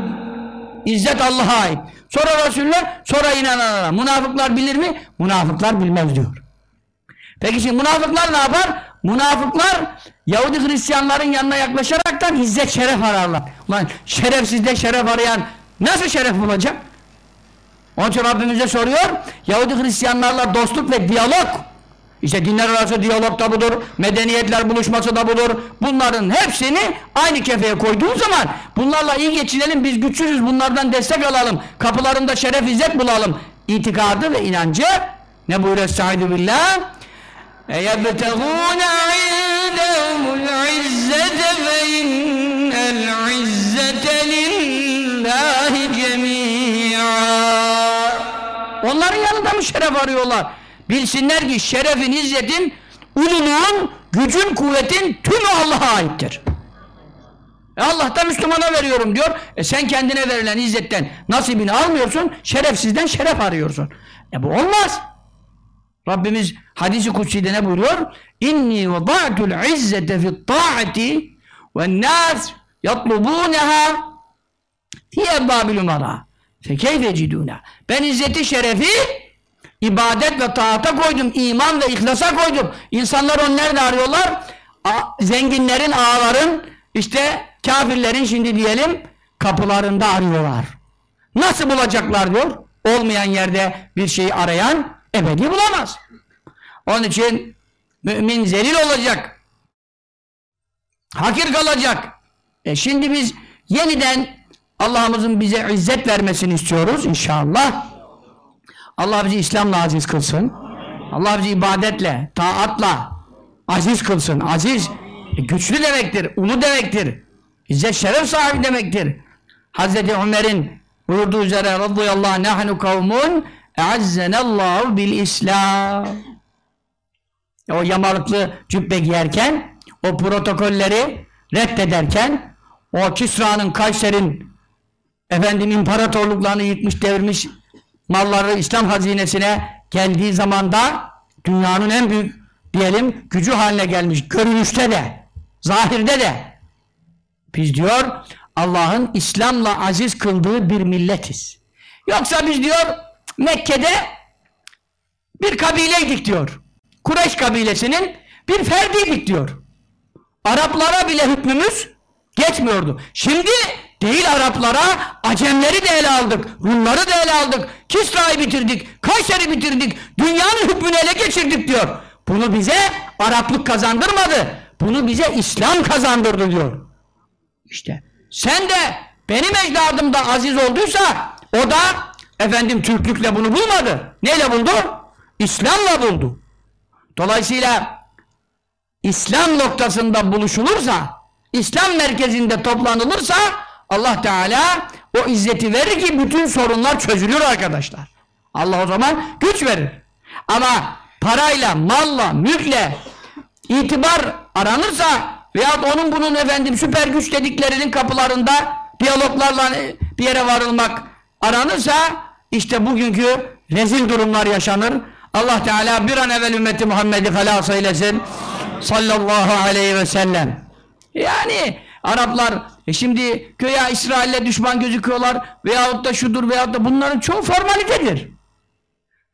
İzzet Allah'a ait. Sonra Resuller, sonra inananlara. Münafıklar bilir mi? Münafıklar bilmez diyor. Peki şimdi münafıklar ne yapar? Münafıklar Yahudi Hristiyanların yanına yaklaşaraktan izzet şeref ararlar. Ulan şerefsizde şeref arayan nasıl şeref bulacak? Onun için Rabbimize soruyor. Yahudi Hristiyanlarla dostluk ve diyalog. İşte dinler arası diyalog da budur. Medeniyetler buluşması da budur. Bunların hepsini aynı kefeye koyduğun zaman bunlarla iyi geçinelim biz güçsüzüz bunlardan destek alalım. Kapılarında şeref izzet bulalım. İtikadı ve inancı ne buyuruyor Estaizu billah? اَيَبْتَغُونَ عِنْدَهُمُ الْعِزَّةَ فَاِنَّ الْعِزَّةَ لِلّٰهِ جَمِيعًا Onların yanında mı şeref arıyorlar? Bilsinler ki şerefin, izzetin, ululuğun, gücün, kuvvetin tümü Allah'a aittir. E Allah da Müslümana veriyorum diyor. E sen kendine verilen izzetten nasibini almıyorsun, şerefsizden şeref arıyorsun. E bu olmaz. Rabbimiz hadisi kutsi'de ne buyuruyor? İnni vada'tul izzete fit ta'ati ve nas yatlubunaha fi ebbabil umara fekeyfe ciduna ben izzeti şerefi ibadet ve taata koydum iman ve ihlasa koydum insanlar onu nerede arıyorlar A zenginlerin ağaların işte kafirlerin şimdi diyelim kapılarında arıyorlar nasıl bulacaklar diyor olmayan yerde bir şeyi arayan ebedi bulamaz. Onun için mümin zelil olacak. Hakir kalacak. E şimdi biz yeniden Allah'ımızın bize izzet vermesini istiyoruz inşallah. Allah bizi İslam'la aziz kılsın. Allah bizi ibadetle, taatla aziz kılsın. Aziz e, güçlü demektir, ulu demektir. İzzet şeref sahibi demektir. Hazreti Ömer'in buyurduğu üzere radıyallahu anh nahnu kavmun eazzenallahu bil İslam. O yamalıklı cübbe giyerken, o protokolleri reddederken, o Kisra'nın, Kayser'in efendim imparatorluklarını yıkmış, devirmiş malları İslam hazinesine geldiği zamanda dünyanın en büyük diyelim gücü haline gelmiş. Görünüşte de, zahirde de. Biz diyor Allah'ın İslam'la aziz kıldığı bir milletiz. Yoksa biz diyor Mekke'de bir kabileydik diyor. Kureyş kabilesinin bir ferdiydik diyor. Araplara bile hükmümüz geçmiyordu. Şimdi değil Araplara, Acemleri de ele aldık, Rumları da ele aldık, Kisra'yı bitirdik, Kayser'i bitirdik, dünyanın hükmünü ele geçirdik diyor. Bunu bize Araplık kazandırmadı, bunu bize İslam kazandırdı diyor. İşte sen de benim ecdadım da aziz olduysa o da efendim Türklükle bunu bulmadı. Neyle buldu? İslam'la buldu. Dolayısıyla İslam noktasında buluşulursa, İslam merkezinde toplanılırsa Allah Teala o izzeti verir ki bütün sorunlar çözülür arkadaşlar. Allah o zaman güç verir. Ama parayla, malla, mülkle itibar aranırsa veyahut onun bunun efendim süper güç dediklerinin kapılarında diyaloglarla bir yere varılmak aranırsa işte bugünkü rezil durumlar yaşanır. Allah Teala bir an evvel ümmeti Muhammed'i halas eylesin sallallahu aleyhi ve sellem. Yani Araplar e şimdi köye İsrail'le düşman gözüküyorlar veyahut da şudur veyahut da bunların çoğu formalitedir.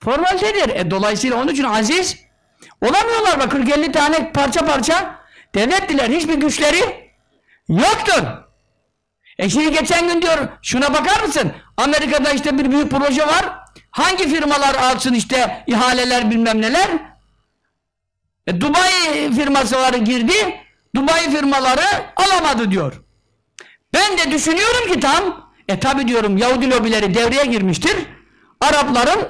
Formalitedir. E, dolayısıyla onun için aziz olamıyorlar. Bak 40-50 tane parça parça devlettiler. Hiçbir güçleri yoktur. E şimdi geçen gün diyor şuna bakar mısın? Amerika'da işte bir büyük proje var. Hangi firmalar alsın işte ihaleler bilmem neler? E, Dubai firmaları girdi. Dubai firmaları alamadı diyor. Ben de düşünüyorum ki tam e tabi diyorum Yahudi lobileri devreye girmiştir. Arapların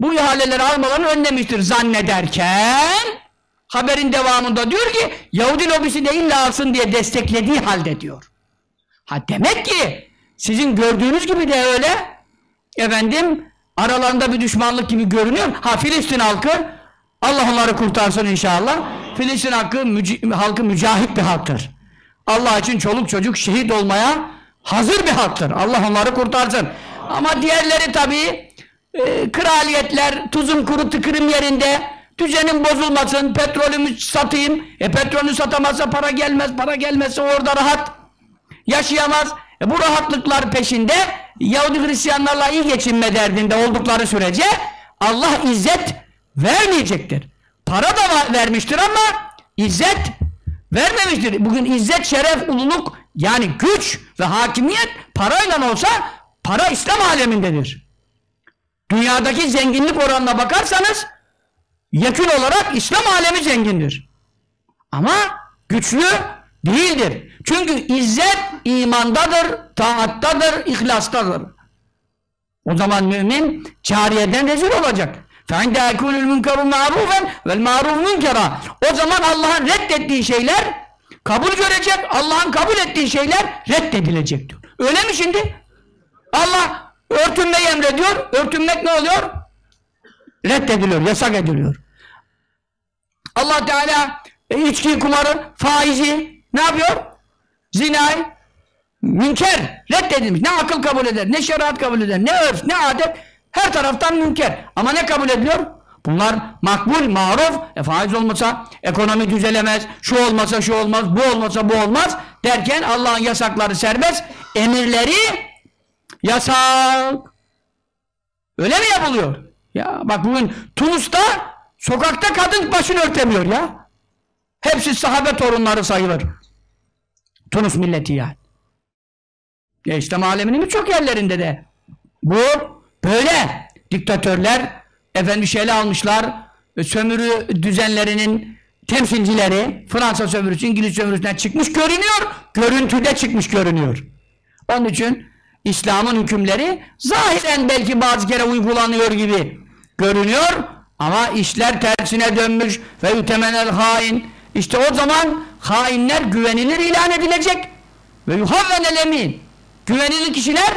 bu ihaleleri almalarını önlemiştir zannederken haberin devamında diyor ki Yahudi lobisi de illa alsın diye desteklediği halde diyor. Ha demek ki sizin gördüğünüz gibi de öyle efendim aralarında bir düşmanlık gibi görünüyor. Ha Filistin halkı Allah onları kurtarsın inşallah. Filistin halkı, müci, halkı mücahit bir halktır. Allah için çoluk çocuk şehit olmaya hazır bir halktır. Allah onları kurtarsın. Ama diğerleri tabii e, kraliyetler, tuzum kuru tıkırım yerinde, düzenim bozulmasın, petrolümü satayım. E petrolünü satamazsa para gelmez, para gelmezse orada rahat yaşayamaz. E, bu rahatlıklar peşinde Yahudi Hristiyanlarla iyi geçinme derdinde oldukları sürece Allah izzet vermeyecektir. Para da vermiştir ama izzet vermemiştir. Bugün izzet, şeref, ululuk yani güç ve hakimiyet parayla olsa para İslam alemindedir. Dünyadaki zenginlik oranına bakarsanız yakın olarak İslam alemi zengindir. Ama güçlü değildir. Çünkü izzet imandadır, taattadır, ihlastadır. O zaman mümin cariyeden rezil olacak. فَاِنْدَ اَكُونُ الْمُنْكَرُ مَعْرُوفًا وَالْمَعْرُوفُ مُنْكَرًا O zaman Allah'ın reddettiği şeyler kabul görecek, Allah'ın kabul ettiği şeyler reddedilecek diyor. Öyle mi şimdi? Allah örtünmeyi emrediyor, örtünmek ne oluyor? Reddediliyor, yasak ediliyor. Allah Teala e, içki, kumarı, faizi ne yapıyor? Zinayı, münker, reddedilmiş. Ne akıl kabul eder, ne şeriat kabul eder, ne örf, ne adet, her taraftan münker. Ama ne kabul ediliyor? Bunlar makbul, maruf, e, faiz olmasa ekonomi düzelemez, şu olmasa şu olmaz, bu olmasa bu olmaz derken Allah'ın yasakları serbest, emirleri yasak. Öyle mi yapılıyor? Ya bak bugün Tunus'ta sokakta kadın başını örtemiyor ya. Hepsi sahabe torunları sayılır. Tunus milleti yani. Ya İslam aleminin birçok yerlerinde de bu böyle diktatörler efendim şeyle almışlar e, sömürü düzenlerinin temsilcileri Fransa sömürüsü, İngiliz sömürüsünden çıkmış görünüyor. Görüntüde çıkmış görünüyor. Onun için İslam'ın hükümleri zahiren belki bazı kere uygulanıyor gibi görünüyor ama işler tersine dönmüş ve yütemenel hain işte o zaman hainler güvenilir ilan edilecek ve yuhavvenel emin güvenilir kişiler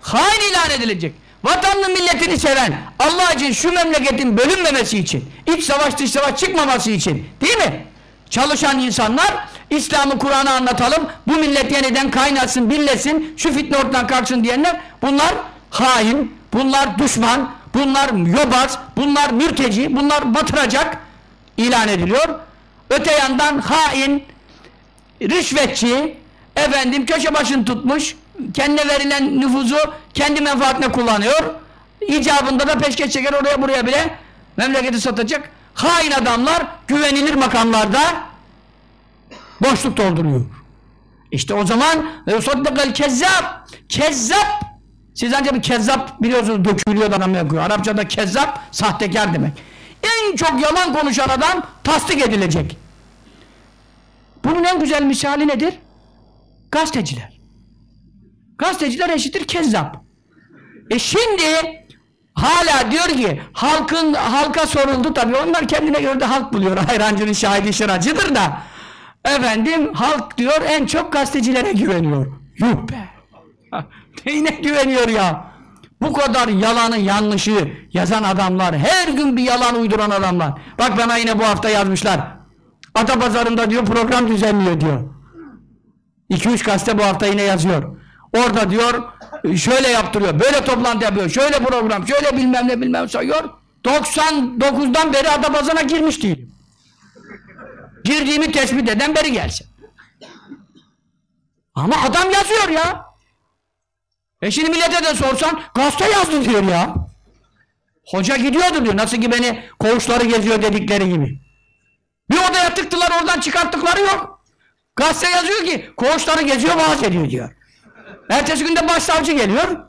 hain ilan edilecek vatanını milletini seven Allah için şu memleketin bölünmemesi için iç savaş dış savaş çıkmaması için değil mi? Çalışan insanlar İslam'ı Kur'an'ı anlatalım bu millet yeniden kaynasın birleşsin şu fitne ortadan kalksın diyenler bunlar hain bunlar düşman bunlar yobaz bunlar mürteci bunlar batıracak ilan ediliyor öte yandan hain rüşvetçi efendim köşe başını tutmuş kendine verilen nüfuzu kendi menfaatine kullanıyor icabında da peşkeş çeker oraya buraya bile memleketi satacak hain adamlar güvenilir makamlarda boşluk dolduruyor. İşte o zaman yusaddakal kezzap kezzap siz ancak bir kezzap biliyorsunuz dökülüyor adam yapıyor. Arapçada kezzap sahtekar demek. En çok yalan konuşan adam tasdik edilecek. Bunun en güzel misali nedir? Gazeteciler. Gazeteciler eşittir kezzap. E şimdi hala diyor ki halkın halka soruldu tabii onlar kendine göre de halk buluyor. Hayrancının şahidi şıracıdır da efendim halk diyor en çok gazetecilere güveniyor. Yuh be. Neyine güveniyor ya? Bu kadar yalanı yanlışı yazan adamlar her gün bir yalan uyduran adamlar. Bak bana yine bu hafta yazmışlar. Atapazarı'nda diyor program düzenliyor diyor. 2-3 gazete bu hafta yine yazıyor. Orada diyor şöyle yaptırıyor, böyle toplantı yapıyor, şöyle program, şöyle bilmem ne bilmem sayıyor. 99'dan beri Atapazarı'na girmiş değilim. Girdiğimi tespit eden beri gelsin. Ama adam yazıyor ya. E şimdi millete de sorsan gazete yazdı diyor ya. Hoca gidiyordu diyor. Nasıl ki beni koğuşları geziyor dedikleri gibi. Bir odaya tıktılar oradan çıkarttıkları yok. Gazete yazıyor ki koğuşları geziyor vaaz ediyor diyor. Ertesi günde başsavcı geliyor.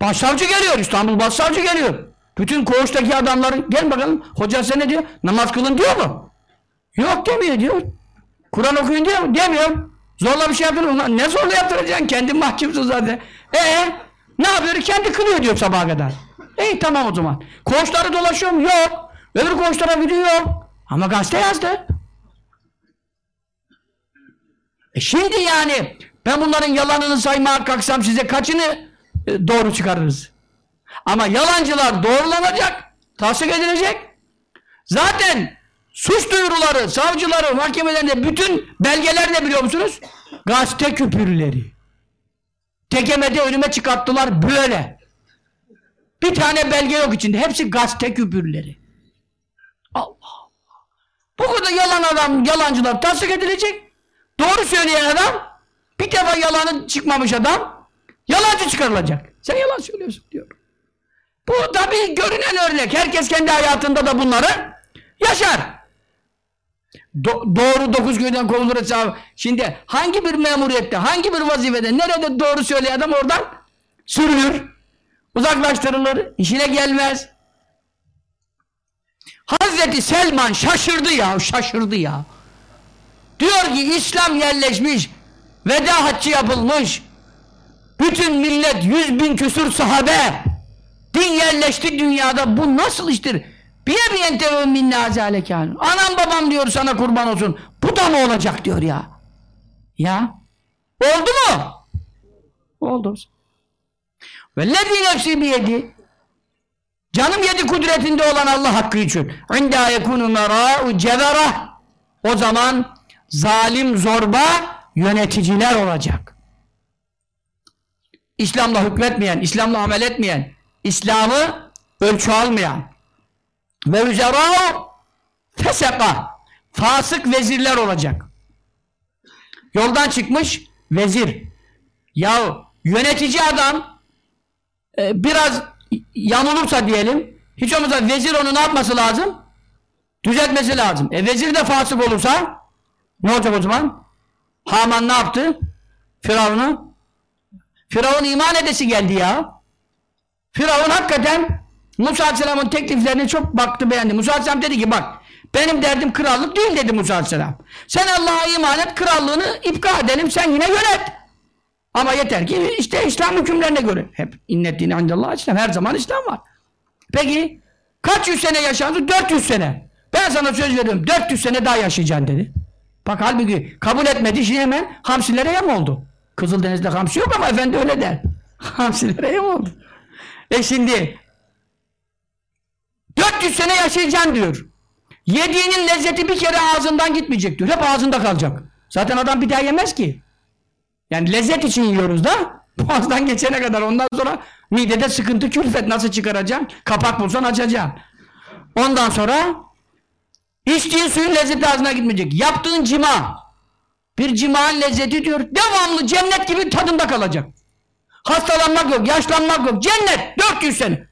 Başsavcı geliyor İstanbul başsavcı geliyor. Bütün koğuştaki adamları gel bakalım hoca sen ne diyor? Namaz kılın diyor mu? Yok demiyor diyor. Kur'an okuyun diyor mu? Demiyor. Zorla bir şey yaptın Ulan Ne zorla yaptıracaksın? Kendin mahkumsun zaten. E ne yapıyor? Kendi kılıyor diyor sabaha kadar. İyi tamam o zaman. Koğuşları dolaşıyor mu? Yok. Öbür koğuşlara gidiyor. Ama gazete yazdı. E şimdi yani ben bunların yalanını saymaya kalksam size kaçını e, doğru çıkarırız? Ama yalancılar doğrulanacak, tasdik edilecek. Zaten suç duyuruları, savcıları, mahkemelerinde bütün belgeler ne biliyor musunuz? Gazete küpürleri. Tekemede önüme çıkarttılar böyle. Bir tane belge yok içinde. Hepsi gazete küpürleri. Allah Allah. Bu kadar yalan adam, yalancılar tasdik edilecek. Doğru söyleyen adam, bir defa yalanı çıkmamış adam, yalancı çıkarılacak. Sen yalan söylüyorsun diyor. Bu tabii görünen örnek. Herkes kendi hayatında da bunları yaşar. Do- doğru dokuz köyden kovulur hesabı. Şimdi hangi bir memuriyette, hangi bir vazifede, nerede doğru söyleyen adam oradan sürülür, uzaklaştırılır, işine gelmez. Hazreti Selman şaşırdı ya, şaşırdı ya. Diyor ki İslam yerleşmiş, veda haccı yapılmış, bütün millet yüz bin küsur sahabe, din yerleşti dünyada, bu nasıl iştir? Biye biyen tevhüm minne azale kânûn. Anam babam diyor sana kurban olsun, bu da mı olacak diyor ya. Ya, oldu mu? Oldu. Vellezî nefsî biyedi, canım yedi kudretinde olan Allah hakkı için. İndâ yekûnû merâ'u ceverah, o zaman zalim zorba yöneticiler olacak. İslam'la hükmetmeyen, İslam'la amel etmeyen, İslam'ı ölçü almayan ve üzerâ feseka fasık vezirler olacak. Yoldan çıkmış vezir. Ya yönetici adam e, biraz yanılırsa diyelim hiç olmazsa vezir onu ne yapması lazım? Düzeltmesi lazım. E vezir de fasık olursa ne olacak o zaman? Haman ne yaptı? Firavun'u Firavun iman edesi geldi ya. Firavun hakikaten Musa Aleyhisselam'ın tekliflerine çok baktı beğendi. Musa Aleyhisselam dedi ki bak benim derdim krallık değil dedi Musa Aleyhisselam. Sen Allah'a iman et krallığını ipka edelim sen yine yönet. Ama yeter ki işte İslam hükümlerine göre. Hep innettiğine andallah İslam. Her zaman İslam var. Peki kaç yüz sene yaşandı? 400 sene. Ben sana söz veriyorum 400 sene daha yaşayacaksın dedi. Bak halbuki kabul etmedi şimdi hemen hamsilere yem oldu. Kızıldeniz'de hamsi yok ama efendi öyle der. hamsilere yem oldu. E şimdi 400 sene yaşayacaksın diyor. Yediğinin lezzeti bir kere ağzından gitmeyecek diyor. Hep ağzında kalacak. Zaten adam bir daha yemez ki. Yani lezzet için yiyoruz da boğazdan geçene kadar ondan sonra midede sıkıntı külfet nasıl çıkaracaksın? Kapak bulsan açacaksın. Ondan sonra içtiğin suyun lezzeti ağzına gitmeyecek. Yaptığın cima bir cimanın lezzeti diyor devamlı cennet gibi tadında kalacak. Hastalanmak yok, yaşlanmak yok. Cennet 400 sene.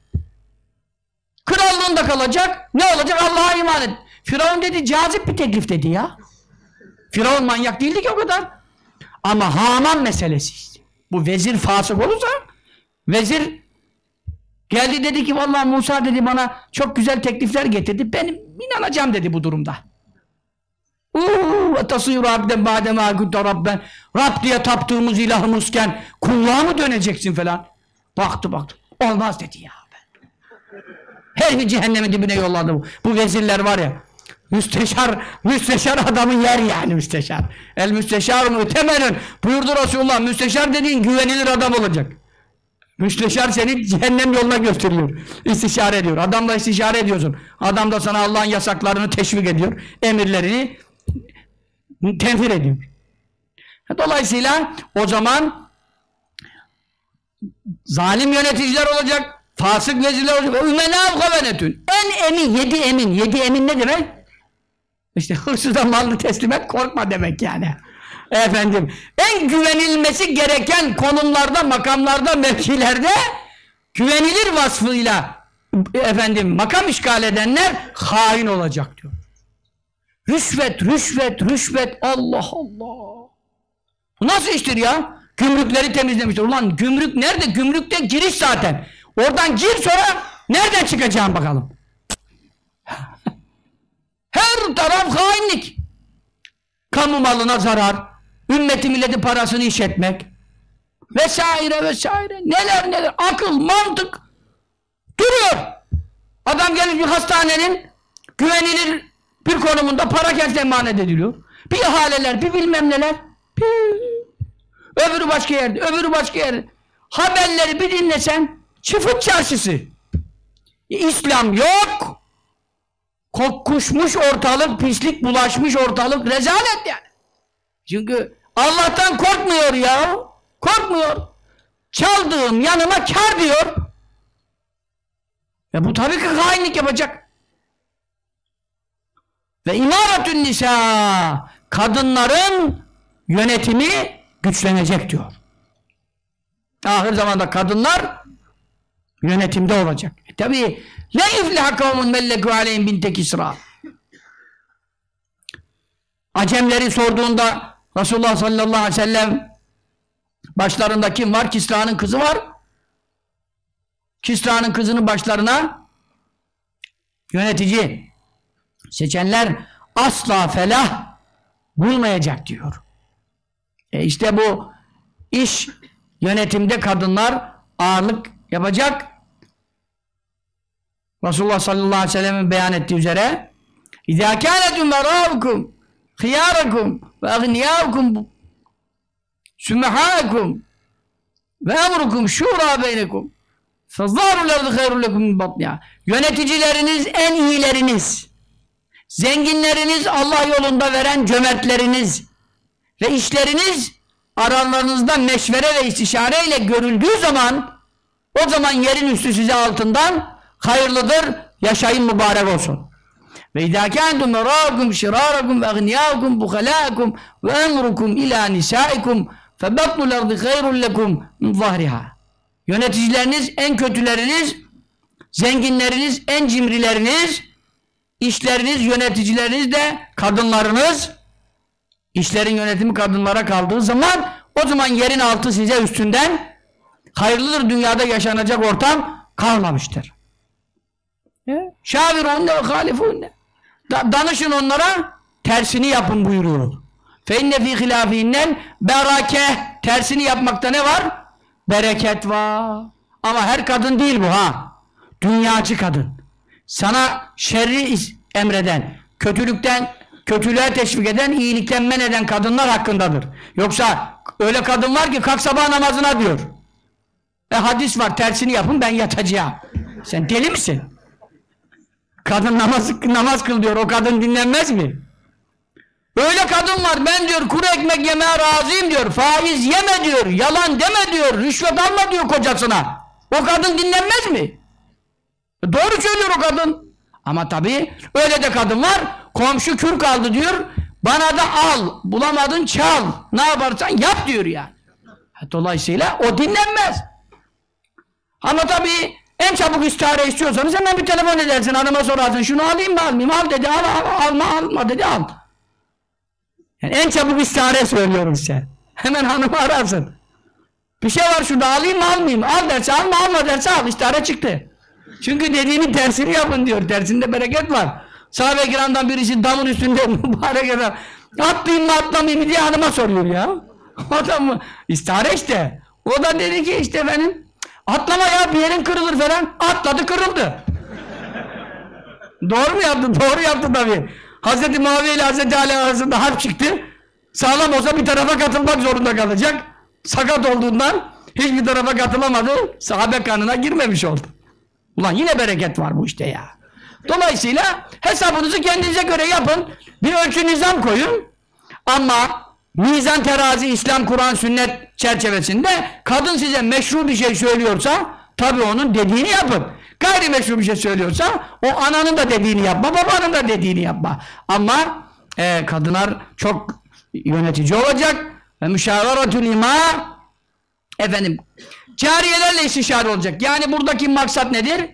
Krallığında kalacak. Ne olacak? Allah'a iman et. Firavun dedi cazip bir teklif dedi ya. Firavun manyak değildi ki o kadar. Ama Haman meselesi. Bu vezir fasık olursa vezir geldi dedi ki vallahi Musa dedi bana çok güzel teklifler getirdi. Benim inanacağım dedi bu durumda. Uuu tasıyur abden badema kunte rabben Rab diye taptığımız ilahımızken kulluğa mı döneceksin falan. Baktı baktı. Olmaz dedi ya. Her bir cehennemin dibine yolladı bu. Bu vezirler var ya. Müsteşar, müsteşar adamın yer yani müsteşar. El müsteşarun ötemenin. Buyurdu Resulullah. Müsteşar dediğin güvenilir adam olacak. Müsteşar seni cehennem yoluna gösteriyor. İstişare ediyor. Adamla istişare ediyorsun. Adam da sana Allah'ın yasaklarını teşvik ediyor. Emirlerini tenfir ediyor. Dolayısıyla o zaman zalim yöneticiler olacak. Fasık vezirler olacak. En emin, yedi emin. Yedi emin ne demek? İşte hırsıza malını teslim et, korkma demek yani. Efendim en güvenilmesi gereken konumlarda, makamlarda, mevkilerde güvenilir vasfıyla efendim makam işgal edenler hain olacak diyor. Rüşvet, rüşvet, rüşvet. Allah Allah. Bu nasıl iştir ya? Gümrükleri temizlemişler. Ulan gümrük nerede? Gümrükte giriş zaten. Oradan gir sonra nereden çıkacağım bakalım. Her taraf hainlik. Kamu malına zarar. Ümmeti milleti parasını iş etmek. Vesaire vesaire. Neler neler. Akıl, mantık duruyor. Adam gelmiş bir hastanenin güvenilir bir konumunda para kendisine emanet ediliyor. Bir ihaleler, bir bilmem neler. Bir... Öbürü başka yerde, öbürü başka yerde. Haberleri bir dinlesen çıfıt çarşısı. İslam yok. Kokuşmuş ortalık, pislik bulaşmış ortalık, rezalet yani. Çünkü Allah'tan korkmuyor ya. Korkmuyor. Çaldığım yanıma kar diyor. E bu tabii ki hainlik yapacak. Ve imaretün nisa kadınların yönetimi güçlenecek diyor. Ahir zamanda kadınlar yönetimde olacak. E tabi la ifliha kavmun melleku aleyhim binte kisra. Acemleri sorduğunda Resulullah sallallahu aleyhi ve sellem başlarında kim var? Kisra'nın kızı var. Kisra'nın kızının başlarına yönetici seçenler asla felah bulmayacak diyor. E işte bu iş yönetimde kadınlar ağırlık yapacak. Resulullah sallallahu aleyhi ve sellem'in beyan ettiği üzere اِذَا كَانَتُمْ وَرَاءُكُمْ خِيَارَكُمْ ve agniyâkum sümehâkum ve emrukum şûrâ beynekum. Fezârul erdi hayrul lekum batniya yöneticileriniz en iyileriniz. Zenginleriniz Allah yolunda veren cömertleriniz. Ve işleriniz aralarınızda meşvere ve istişare ile görüldüğü zaman o zaman yerin üstü size altından hayırlıdır yaşayın mübarek olsun. Ve idâ kândum merâkum şirârakum ve agniyâkum bukhalâkum ve emrukum ilâ nisâikum fe batnul ardı hayrun lekum min zahriha. Yöneticileriniz en kötüleriniz, zenginleriniz en cimrileriniz, işleriniz, yöneticileriniz de kadınlarınız, işlerin yönetimi kadınlara kaldığı zaman o zaman yerin altı size üstünden hayırlıdır dünyada yaşanacak ortam kalmamıştır. Şavirunne ve halifunne. Da, danışın onlara tersini yapın buyuruyor. İnne fi hilafihinnen berake tersini yapmakta ne var? Bereket var. Ama her kadın değil bu ha. Dünyacı kadın. Sana şerri emreden, kötülükten kötülüğe teşvik eden, iyilikten men eden kadınlar hakkındadır. Yoksa öyle kadın var ki kalk sabah namazına diyor. E hadis var tersini yapın ben yatacağım. Sen deli misin? Kadın namaz, namaz kıl diyor. O kadın dinlenmez mi? Öyle kadın var. Ben diyor kuru ekmek yemeye razıyım diyor. Faiz yeme diyor. Yalan deme diyor. Rüşvet alma diyor kocasına. O kadın dinlenmez mi? E doğru söylüyor o kadın. Ama tabii öyle de kadın var. Komşu kür kaldı diyor. Bana da al. Bulamadın çal. Ne yaparsan yap diyor yani. Dolayısıyla o dinlenmez. Ama tabii en çabuk istihare istiyorsanız hemen bir telefon edersin. Hanıma sorarsın. Şunu alayım mı almayayım? Al dedi. Al, al, alma alma dedi. Al. Yani en çabuk istihare söylüyorum size. Hemen hanımı ararsın. Bir şey var şurada alayım mı almayayım? Al derse alma alma derse al. İstihare çıktı. Çünkü dediğinin tersini yapın diyor. Tersinde bereket var. Sahabe-i kiramdan birisi damın üstünde mübarek eder. Atlayayım mı atlamayayım diye hanıma soruyor ya. Adam mı? İstihare işte. O da dedi ki işte benim atlama ya bir yerin kırılır falan. Atladı kırıldı. Doğru mu yaptı? Doğru yaptı tabii. Hazreti Muaviye ile Hazreti Ali arasında harp çıktı. Sağlam olsa bir tarafa katılmak zorunda kalacak. Sakat olduğundan hiçbir tarafa katılamadı. Sahabe kanına girmemiş oldu. Ulan yine bereket var bu işte ya. Dolayısıyla hesabınızı kendinize göre yapın. Bir ölçü nizam koyun. Ama mizan terazi İslam Kur'an sünnet çerçevesinde kadın size meşru bir şey söylüyorsa tabi onun dediğini yapın. Gayrimeşru bir şey söylüyorsa o ananın da dediğini yapma, babanın da dediğini yapma. Ama e, kadınlar çok yönetici olacak ve müşaveretül ima efendim cariyelerle istişare olacak. Yani buradaki maksat nedir?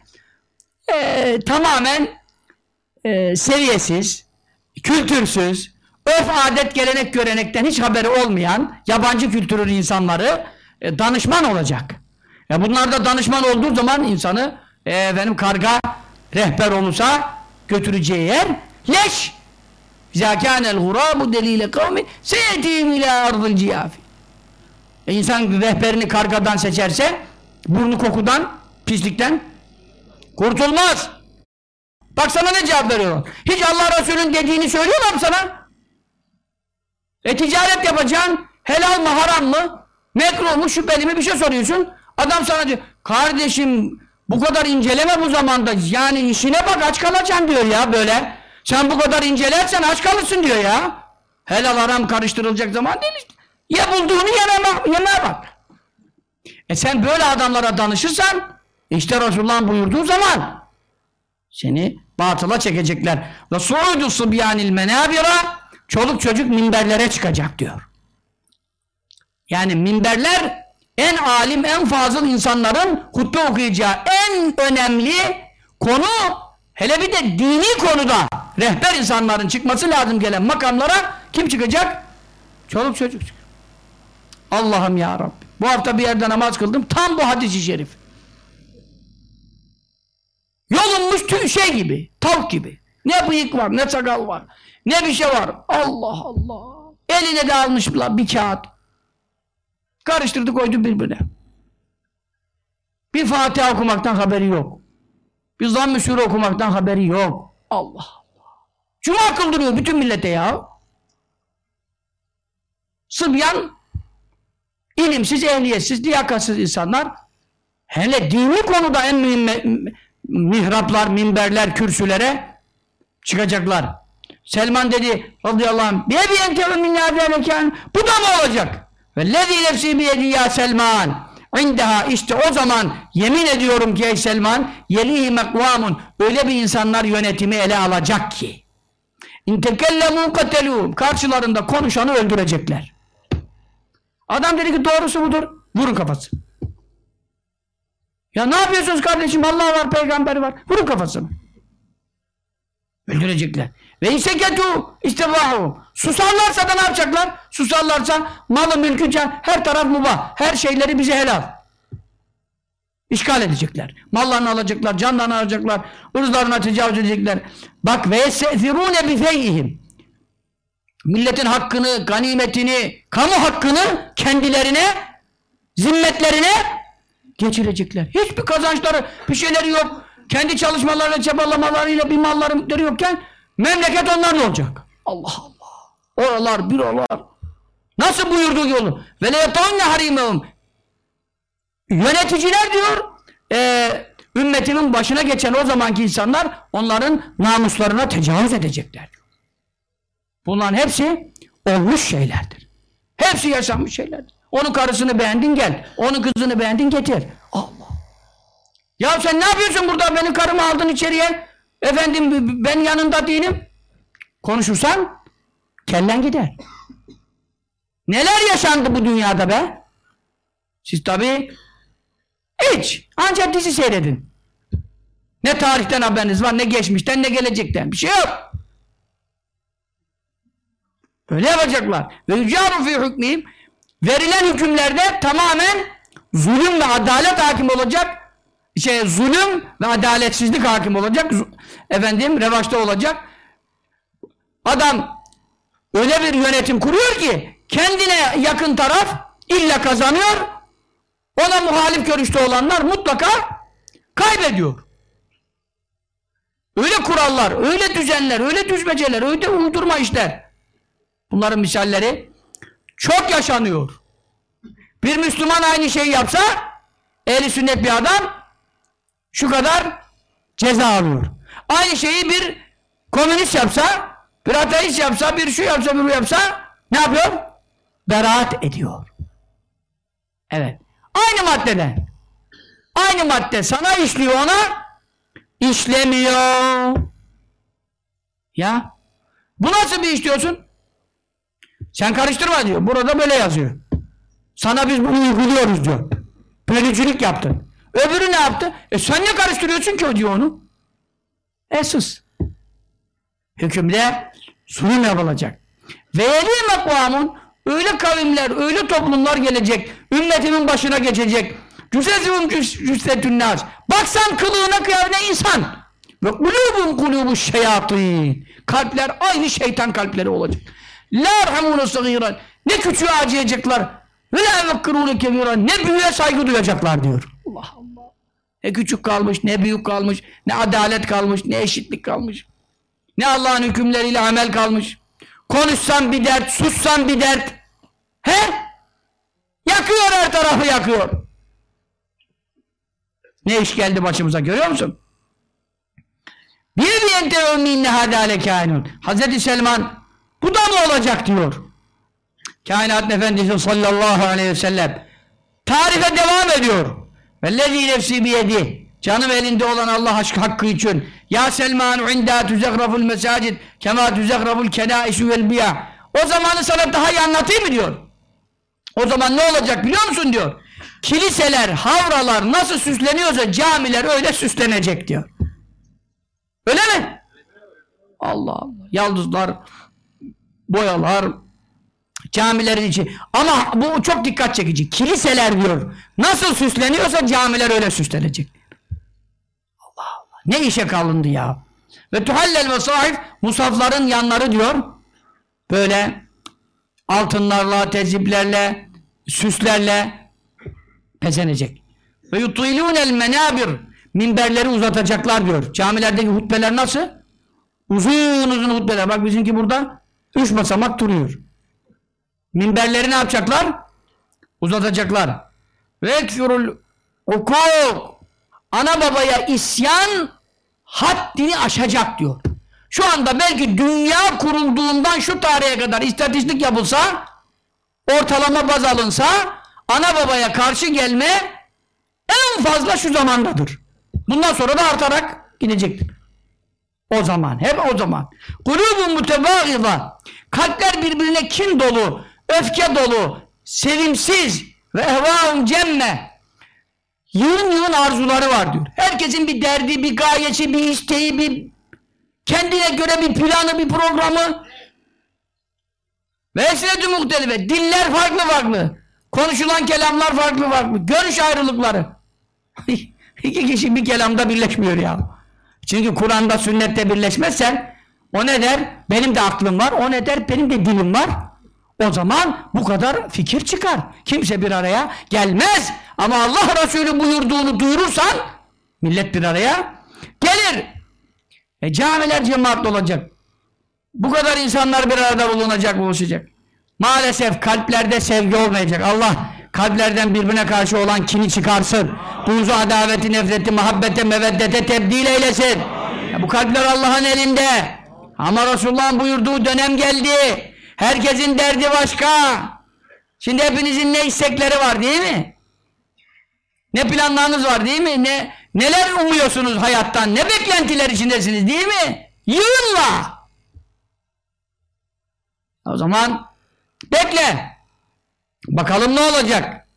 Ee, tamamen e, seviyesiz, kültürsüz, örf adet gelenek görenekten hiç haberi olmayan yabancı kültürün insanları e, danışman olacak. E bunlar da danışman olduğu zaman insanı e, efendim karga rehber olursa götüreceği yer leş. Zâkânel gurâbu delîle kavmin seyetîm ilâ ardıl ciyâfi. E insan rehberini kargadan seçerse burnu kokudan, pislikten kurtulmaz. Bak sana ne cevap veriyor. Hiç Allah Resulü'nün dediğini söylüyorlar mı sana? E ticaret yapacaksın. Helal mı haram mı? Mekruh mu şüpheli mi bir şey soruyorsun. Adam sana diyor kardeşim bu kadar inceleme bu zamanda yani işine bak aç kalacaksın diyor ya böyle. Sen bu kadar incelersen aç kalırsın diyor ya. Helal haram karıştırılacak zaman değil işte. Ye bulduğunu yememe, yemeye bak. E sen böyle adamlara danışırsan işte Resulullah'ın buyurduğu zaman seni batıla çekecekler. Ve suudu subyanil menabira çoluk çocuk minberlere çıkacak diyor. Yani minberler en alim, en fazıl insanların hutbe okuyacağı en önemli konu hele bir de dini konuda rehber insanların çıkması lazım gelen makamlara kim çıkacak? Çoluk çocuk. Allah'ım ya Rabbi. Bu hafta bir yerde namaz kıldım. Tam bu hadis-i şerif. Yolunmuş tüy şey gibi. Tavuk gibi. Ne bıyık var, ne sakal var. Ne bir şey var. Allah Allah. Eline de almışlar bir kağıt. Karıştırdı koydu birbirine. Bir Fatiha okumaktan haberi yok. Bir zamm-ı sure okumaktan haberi yok. Allah Allah. Cuma kıldırıyor bütün millete ya. Sıbyan ilimsiz, ehliyetsiz, liyakatsız insanlar hele dini konuda en mühim mihraplar, minberler, kürsülere çıkacaklar. Selman dedi radıyallahu anh bir bir enteve min bu da mı olacak? Ve lezi nefsi biyedi ya Selman indeha işte o zaman yemin ediyorum ki ey Selman yelihi mekvamun öyle bir insanlar yönetimi ele alacak ki intekellemu katelûm karşılarında konuşanı öldürecekler. Adam dedi ki doğrusu budur. Vurun kafası. Ya ne yapıyorsunuz kardeşim? Allah var, peygamber var. Vurun kafasını. Öldürecekler. Ve inseketu istirrahu. Susarlarsa da ne yapacaklar? Susarlarsa malı mülkü her taraf mubah. Her şeyleri bize helal. İşgal edecekler. Mallarını alacaklar, canlarını alacaklar, ırzlarına tecavüz edecekler. Bak ve yesefirune bifeyihim. Milletin hakkını, ganimetini, kamu hakkını kendilerine, zimmetlerine geçirecekler. Hiçbir kazançları, bir şeyleri yok. Kendi çalışmalarıyla, çabalamalarıyla bir malları yokken memleket onların olacak. Allah Allah. Oralar, bürolar. Nasıl buyurduğu yolu? Ve leyetonne harimehum. Yöneticiler diyor, e, ümmetimin başına geçen o zamanki insanlar onların namuslarına tecavüz edecekler. Bunların hepsi olmuş şeylerdir. Hepsi yaşanmış şeylerdir. Onun karısını beğendin gel. Onun kızını beğendin getir. Allah. Ya sen ne yapıyorsun burada? Benim karımı aldın içeriye. Efendim ben yanında değilim. Konuşursan kellen gider. Neler yaşandı bu dünyada be? Siz tabi hiç. Ancak dizi seyredin. Ne tarihten haberiniz var, ne geçmişten, ne gelecekten. Bir şey yok. Böyle yapacaklar. Ve yücaru fi hükmihim verilen hükümlerde tamamen zulüm ve adalet hakim olacak. Şey, zulüm ve adaletsizlik hakim olacak. Efendim revaçta olacak. Adam öyle bir yönetim kuruyor ki kendine yakın taraf illa kazanıyor. Ona muhalif görüşte olanlar mutlaka kaybediyor. Öyle kurallar, öyle düzenler, öyle düzmeceler, öyle uydurma işler. Bunların misalleri çok yaşanıyor. Bir Müslüman aynı şeyi yapsa ehli sünnet bir adam şu kadar ceza alıyor. Aynı şeyi bir komünist yapsa, bir ateist yapsa, bir şu yapsa, bir bu yapsa ne yapıyor? Beraat ediyor. Evet. Aynı maddeden. Aynı madde sana işliyor ona işlemiyor. Ya bu nasıl bir iş diyorsun? Sen karıştırma diyor. Burada böyle yazıyor. Sana biz bunu uyguluyoruz diyor. Bölücülük yaptın. Öbürü ne yaptı? E sen ne karıştırıyorsun ki o diyor onu. E sus. Hükümde sunum yapılacak. Ve yeli mekvamun öyle kavimler, öyle toplumlar gelecek. Ümmetimin başına geçecek. Cüsezivum cüssetün nas. Baksan kılığına kıyafetine insan. Ve kulubun kulubu şeyatîn. Kalpler aynı şeytan kalpleri olacak. La erhamûne sagîran. Ne küçüğe acıyacaklar. Ve la. Ne büyüğe saygı duyacaklar diyor. Allah Allah. Ne küçük kalmış, ne büyük kalmış, ne adalet kalmış, ne eşitlik kalmış. Ne Allah'ın hükümleriyle amel kalmış. Konuşsan bir dert, sussan bir dert. He? Yakıyor her tarafı yakıyor. Ne iş geldi başımıza görüyor musun? Bir bir ente minne hadale kainun. Hazreti Selman bu da mı olacak diyor. Kainat Efendisi sallallahu aleyhi ve sellem tarife devam ediyor. Vellezî nefsi biyedi. Canım elinde olan Allah aşkı hakkı için. Ya Selman indâ tüzegraful mesacid kemâ tüzegraful kenâisu vel biyâ. O zamanı sana daha iyi anlatayım mı diyor. O zaman ne olacak biliyor musun diyor. Kiliseler, havralar nasıl süsleniyorsa camiler öyle süslenecek diyor. Öyle mi? Allah Allah. Yaldızlar, boyalar, camilerin içi. Ama bu çok dikkat çekici. Kiliseler diyor. Nasıl süsleniyorsa camiler öyle süslenecek. Allah Allah. Ne işe kalındı ya. Ve tuhallel mesahif musafların yanları diyor. Böyle altınlarla, teziplerle, süslerle pezenecek. Ve yutilûnel menabir minberleri uzatacaklar diyor. Camilerdeki hutbeler nasıl? Uzun uzun hutbeler. Bak bizimki burada üç basamak duruyor. Minberleri ne yapacaklar? Uzatacaklar. Ve ekfirul hukuk ana babaya isyan haddini aşacak diyor. Şu anda belki dünya kurulduğundan şu tarihe kadar istatistik yapılsa ortalama baz alınsa ana babaya karşı gelme en fazla şu zamandadır. Bundan sonra da artarak gidecektir. O zaman, hep o zaman. Kulubun mutebâgıza. Kalpler birbirine kin dolu, öfke dolu, sevimsiz ve ehvâhum cemme. Yığın yığın arzuları var diyor. Herkesin bir derdi, bir gayesi, bir isteği, bir kendine göre bir planı, bir programı. Ve esnetü muhtelife. Diller farklı farklı. Konuşulan kelamlar farklı farklı. Görüş ayrılıkları. İki kişi bir kelamda birleşmiyor ya. Çünkü Kur'an'da sünnette birleşmezsen o ne der? Benim de aklım var. O ne der? Benim de dilim var. O zaman bu kadar fikir çıkar. Kimse bir araya gelmez. Ama Allah Resulü buyurduğunu duyurursan millet bir araya gelir. E camiler cemaatli olacak. Bu kadar insanlar bir arada bulunacak, buluşacak. Maalesef kalplerde sevgi olmayacak. Allah kalplerden birbirine karşı olan kini çıkarsın. Buğzu, adaveti, nefreti, muhabbete, meveddete tebdil eylesin. Ya bu kalpler Allah'ın elinde. Ama Resulullah'ın buyurduğu dönem geldi. Herkesin derdi başka. Şimdi hepinizin ne istekleri var değil mi? Ne planlarınız var değil mi? Ne neler umuyorsunuz hayattan? Ne beklentiler içindesiniz değil mi? Yığınla. O zaman bekle. Bakalım ne olacak?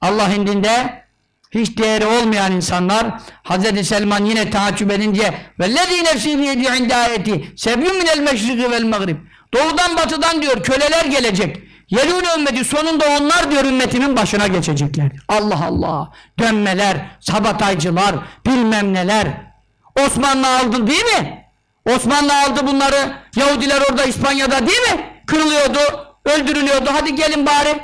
Allah indinde hiç değeri olmayan insanlar Hz. Selman yine taaccüp edince vellezî nefsî biyedî inde ayeti sebyun minel meşriki vel mağrib doğudan batıdan diyor köleler gelecek Yelûne ümmeti sonunda onlar diyor ümmetimin başına geçecekler. Allah Allah. Dönmeler, sabataycılar, bilmem neler. Osmanlı aldı değil mi? Osmanlı aldı bunları. Yahudiler orada İspanya'da değil mi? Kırılıyordu, öldürülüyordu. Hadi gelin bari.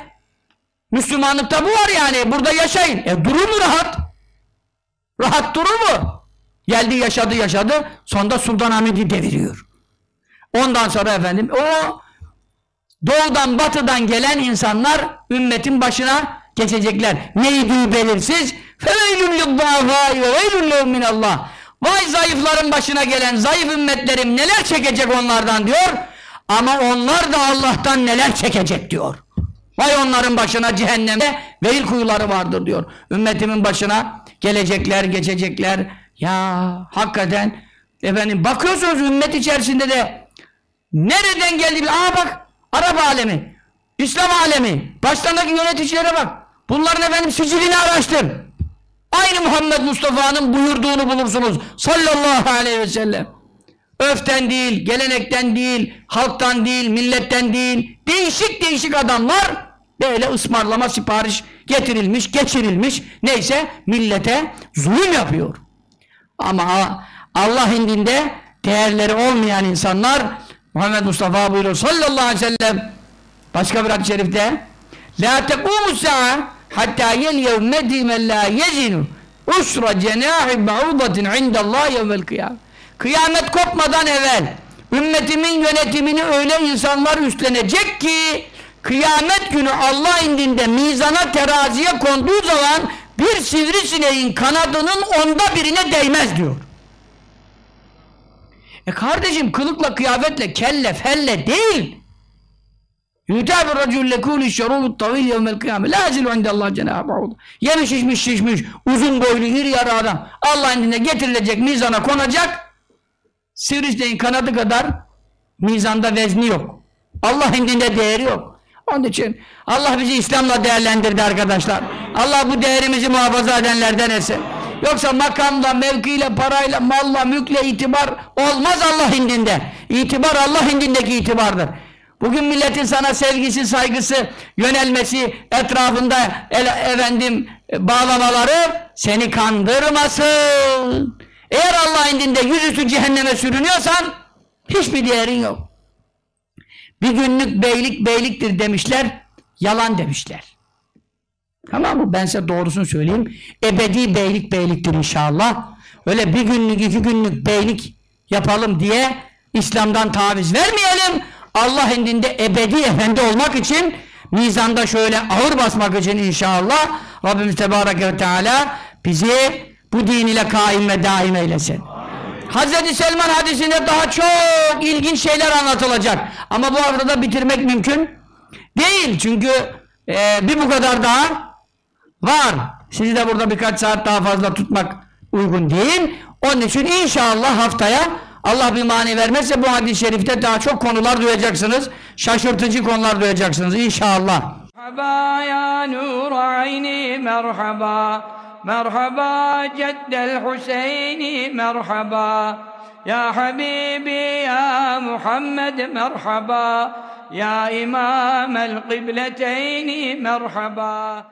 Müslümanlıkta bu var yani. Burada yaşayın. E durur mu rahat? Rahat durur mu? Geldi yaşadı yaşadı. Sonunda Sultanahmet'i deviriyor. Ondan sonra efendim o doğudan batıdan gelen insanlar ümmetin başına geçecekler. Neydi belirsiz? Allah. Vay zayıfların başına gelen zayıf ümmetlerim neler çekecek onlardan diyor. Ama onlar da Allah'tan neler çekecek diyor. Vay onların başına cehennemde veil kuyuları vardır diyor. Ümmetimin başına gelecekler, geçecekler. Ya hakikaten efendim bakıyorsunuz ümmet içerisinde de nereden geldi? Aa bak Arap alemi, İslam alemi, başlarındaki yöneticilere bak. Bunların efendim sicilini araştır. Aynı Muhammed Mustafa'nın buyurduğunu bulursunuz. Sallallahu aleyhi ve sellem. Öften değil, gelenekten değil, halktan değil, milletten değil. Değişik değişik adamlar böyle ısmarlama sipariş getirilmiş, geçirilmiş. Neyse millete zulüm yapıyor. Ama Allah indinde değerleri olmayan insanlar Muhammed Mustafa buyuruyor sallallahu aleyhi ve sellem. Başka bir hadis-i şerifte. La tekumu hatta yel yevmedi men la yezinu usra cenahi ba'udatin indallah yevmel kıyam. Kıyamet kopmadan evvel ümmetimin yönetimini öyle insanlar üstlenecek ki kıyamet günü Allah indinde mizana teraziye konduğu zaman bir sivrisineğin kanadının onda birine değmez diyor. E kardeşim kılıkla kıyafetle kelle felle değil. Yütebi racul lekûlü şerûbut tavil yevmel kıyame. La zilu indallah cenâh ba'ud. Yemiş içmiş şişmiş uzun boylu iri yarı adam. Allah'ın indine getirilecek mizana konacak. Sivrisineğin kanadı kadar mizanda vezni yok. Allah indinde değeri yok. Onun için Allah bizi İslam'la değerlendirdi arkadaşlar. Allah bu değerimizi muhafaza edenlerden etsin. Yoksa makamla, mevkiyle, parayla, malla, mülkle itibar olmaz Allah indinde. İtibar Allah indindeki itibardır. Bugün milletin sana sevgisi, saygısı, yönelmesi, etrafında el, efendim bağlamaları seni kandırmasın. Eğer Allah indinde yüzüstü cehenneme sürünüyorsan hiçbir değerin yok. Bir günlük beylik beyliktir demişler, yalan demişler. Tamam mı? Ben size doğrusunu söyleyeyim. Ebedi beylik beyliktir inşallah. Öyle bir günlük, iki günlük beylik yapalım diye İslam'dan taviz vermeyelim. Allah indinde ebedi efendi olmak için mizanda şöyle ağır basmak için inşallah Rabbimiz Tebareke ve Teala bizi bu din ile kaim ve daim eylesin. Hazreti Selman hadisinde daha çok ilginç şeyler anlatılacak. Ama bu haftada bitirmek mümkün değil. Çünkü e, bir bu kadar daha Var. Sizi de burada birkaç saat daha fazla tutmak uygun değil. Onun için inşallah haftaya Allah bir mani vermezse bu hadis-i şerifte daha çok konular duyacaksınız. Şaşırtıcı konular duyacaksınız inşallah. Merhaba ya nur ayni merhaba Merhaba ceddel Hüseyin'i merhaba Ya Habibi ya Muhammed merhaba Ya İmamel kıbleteyni merhaba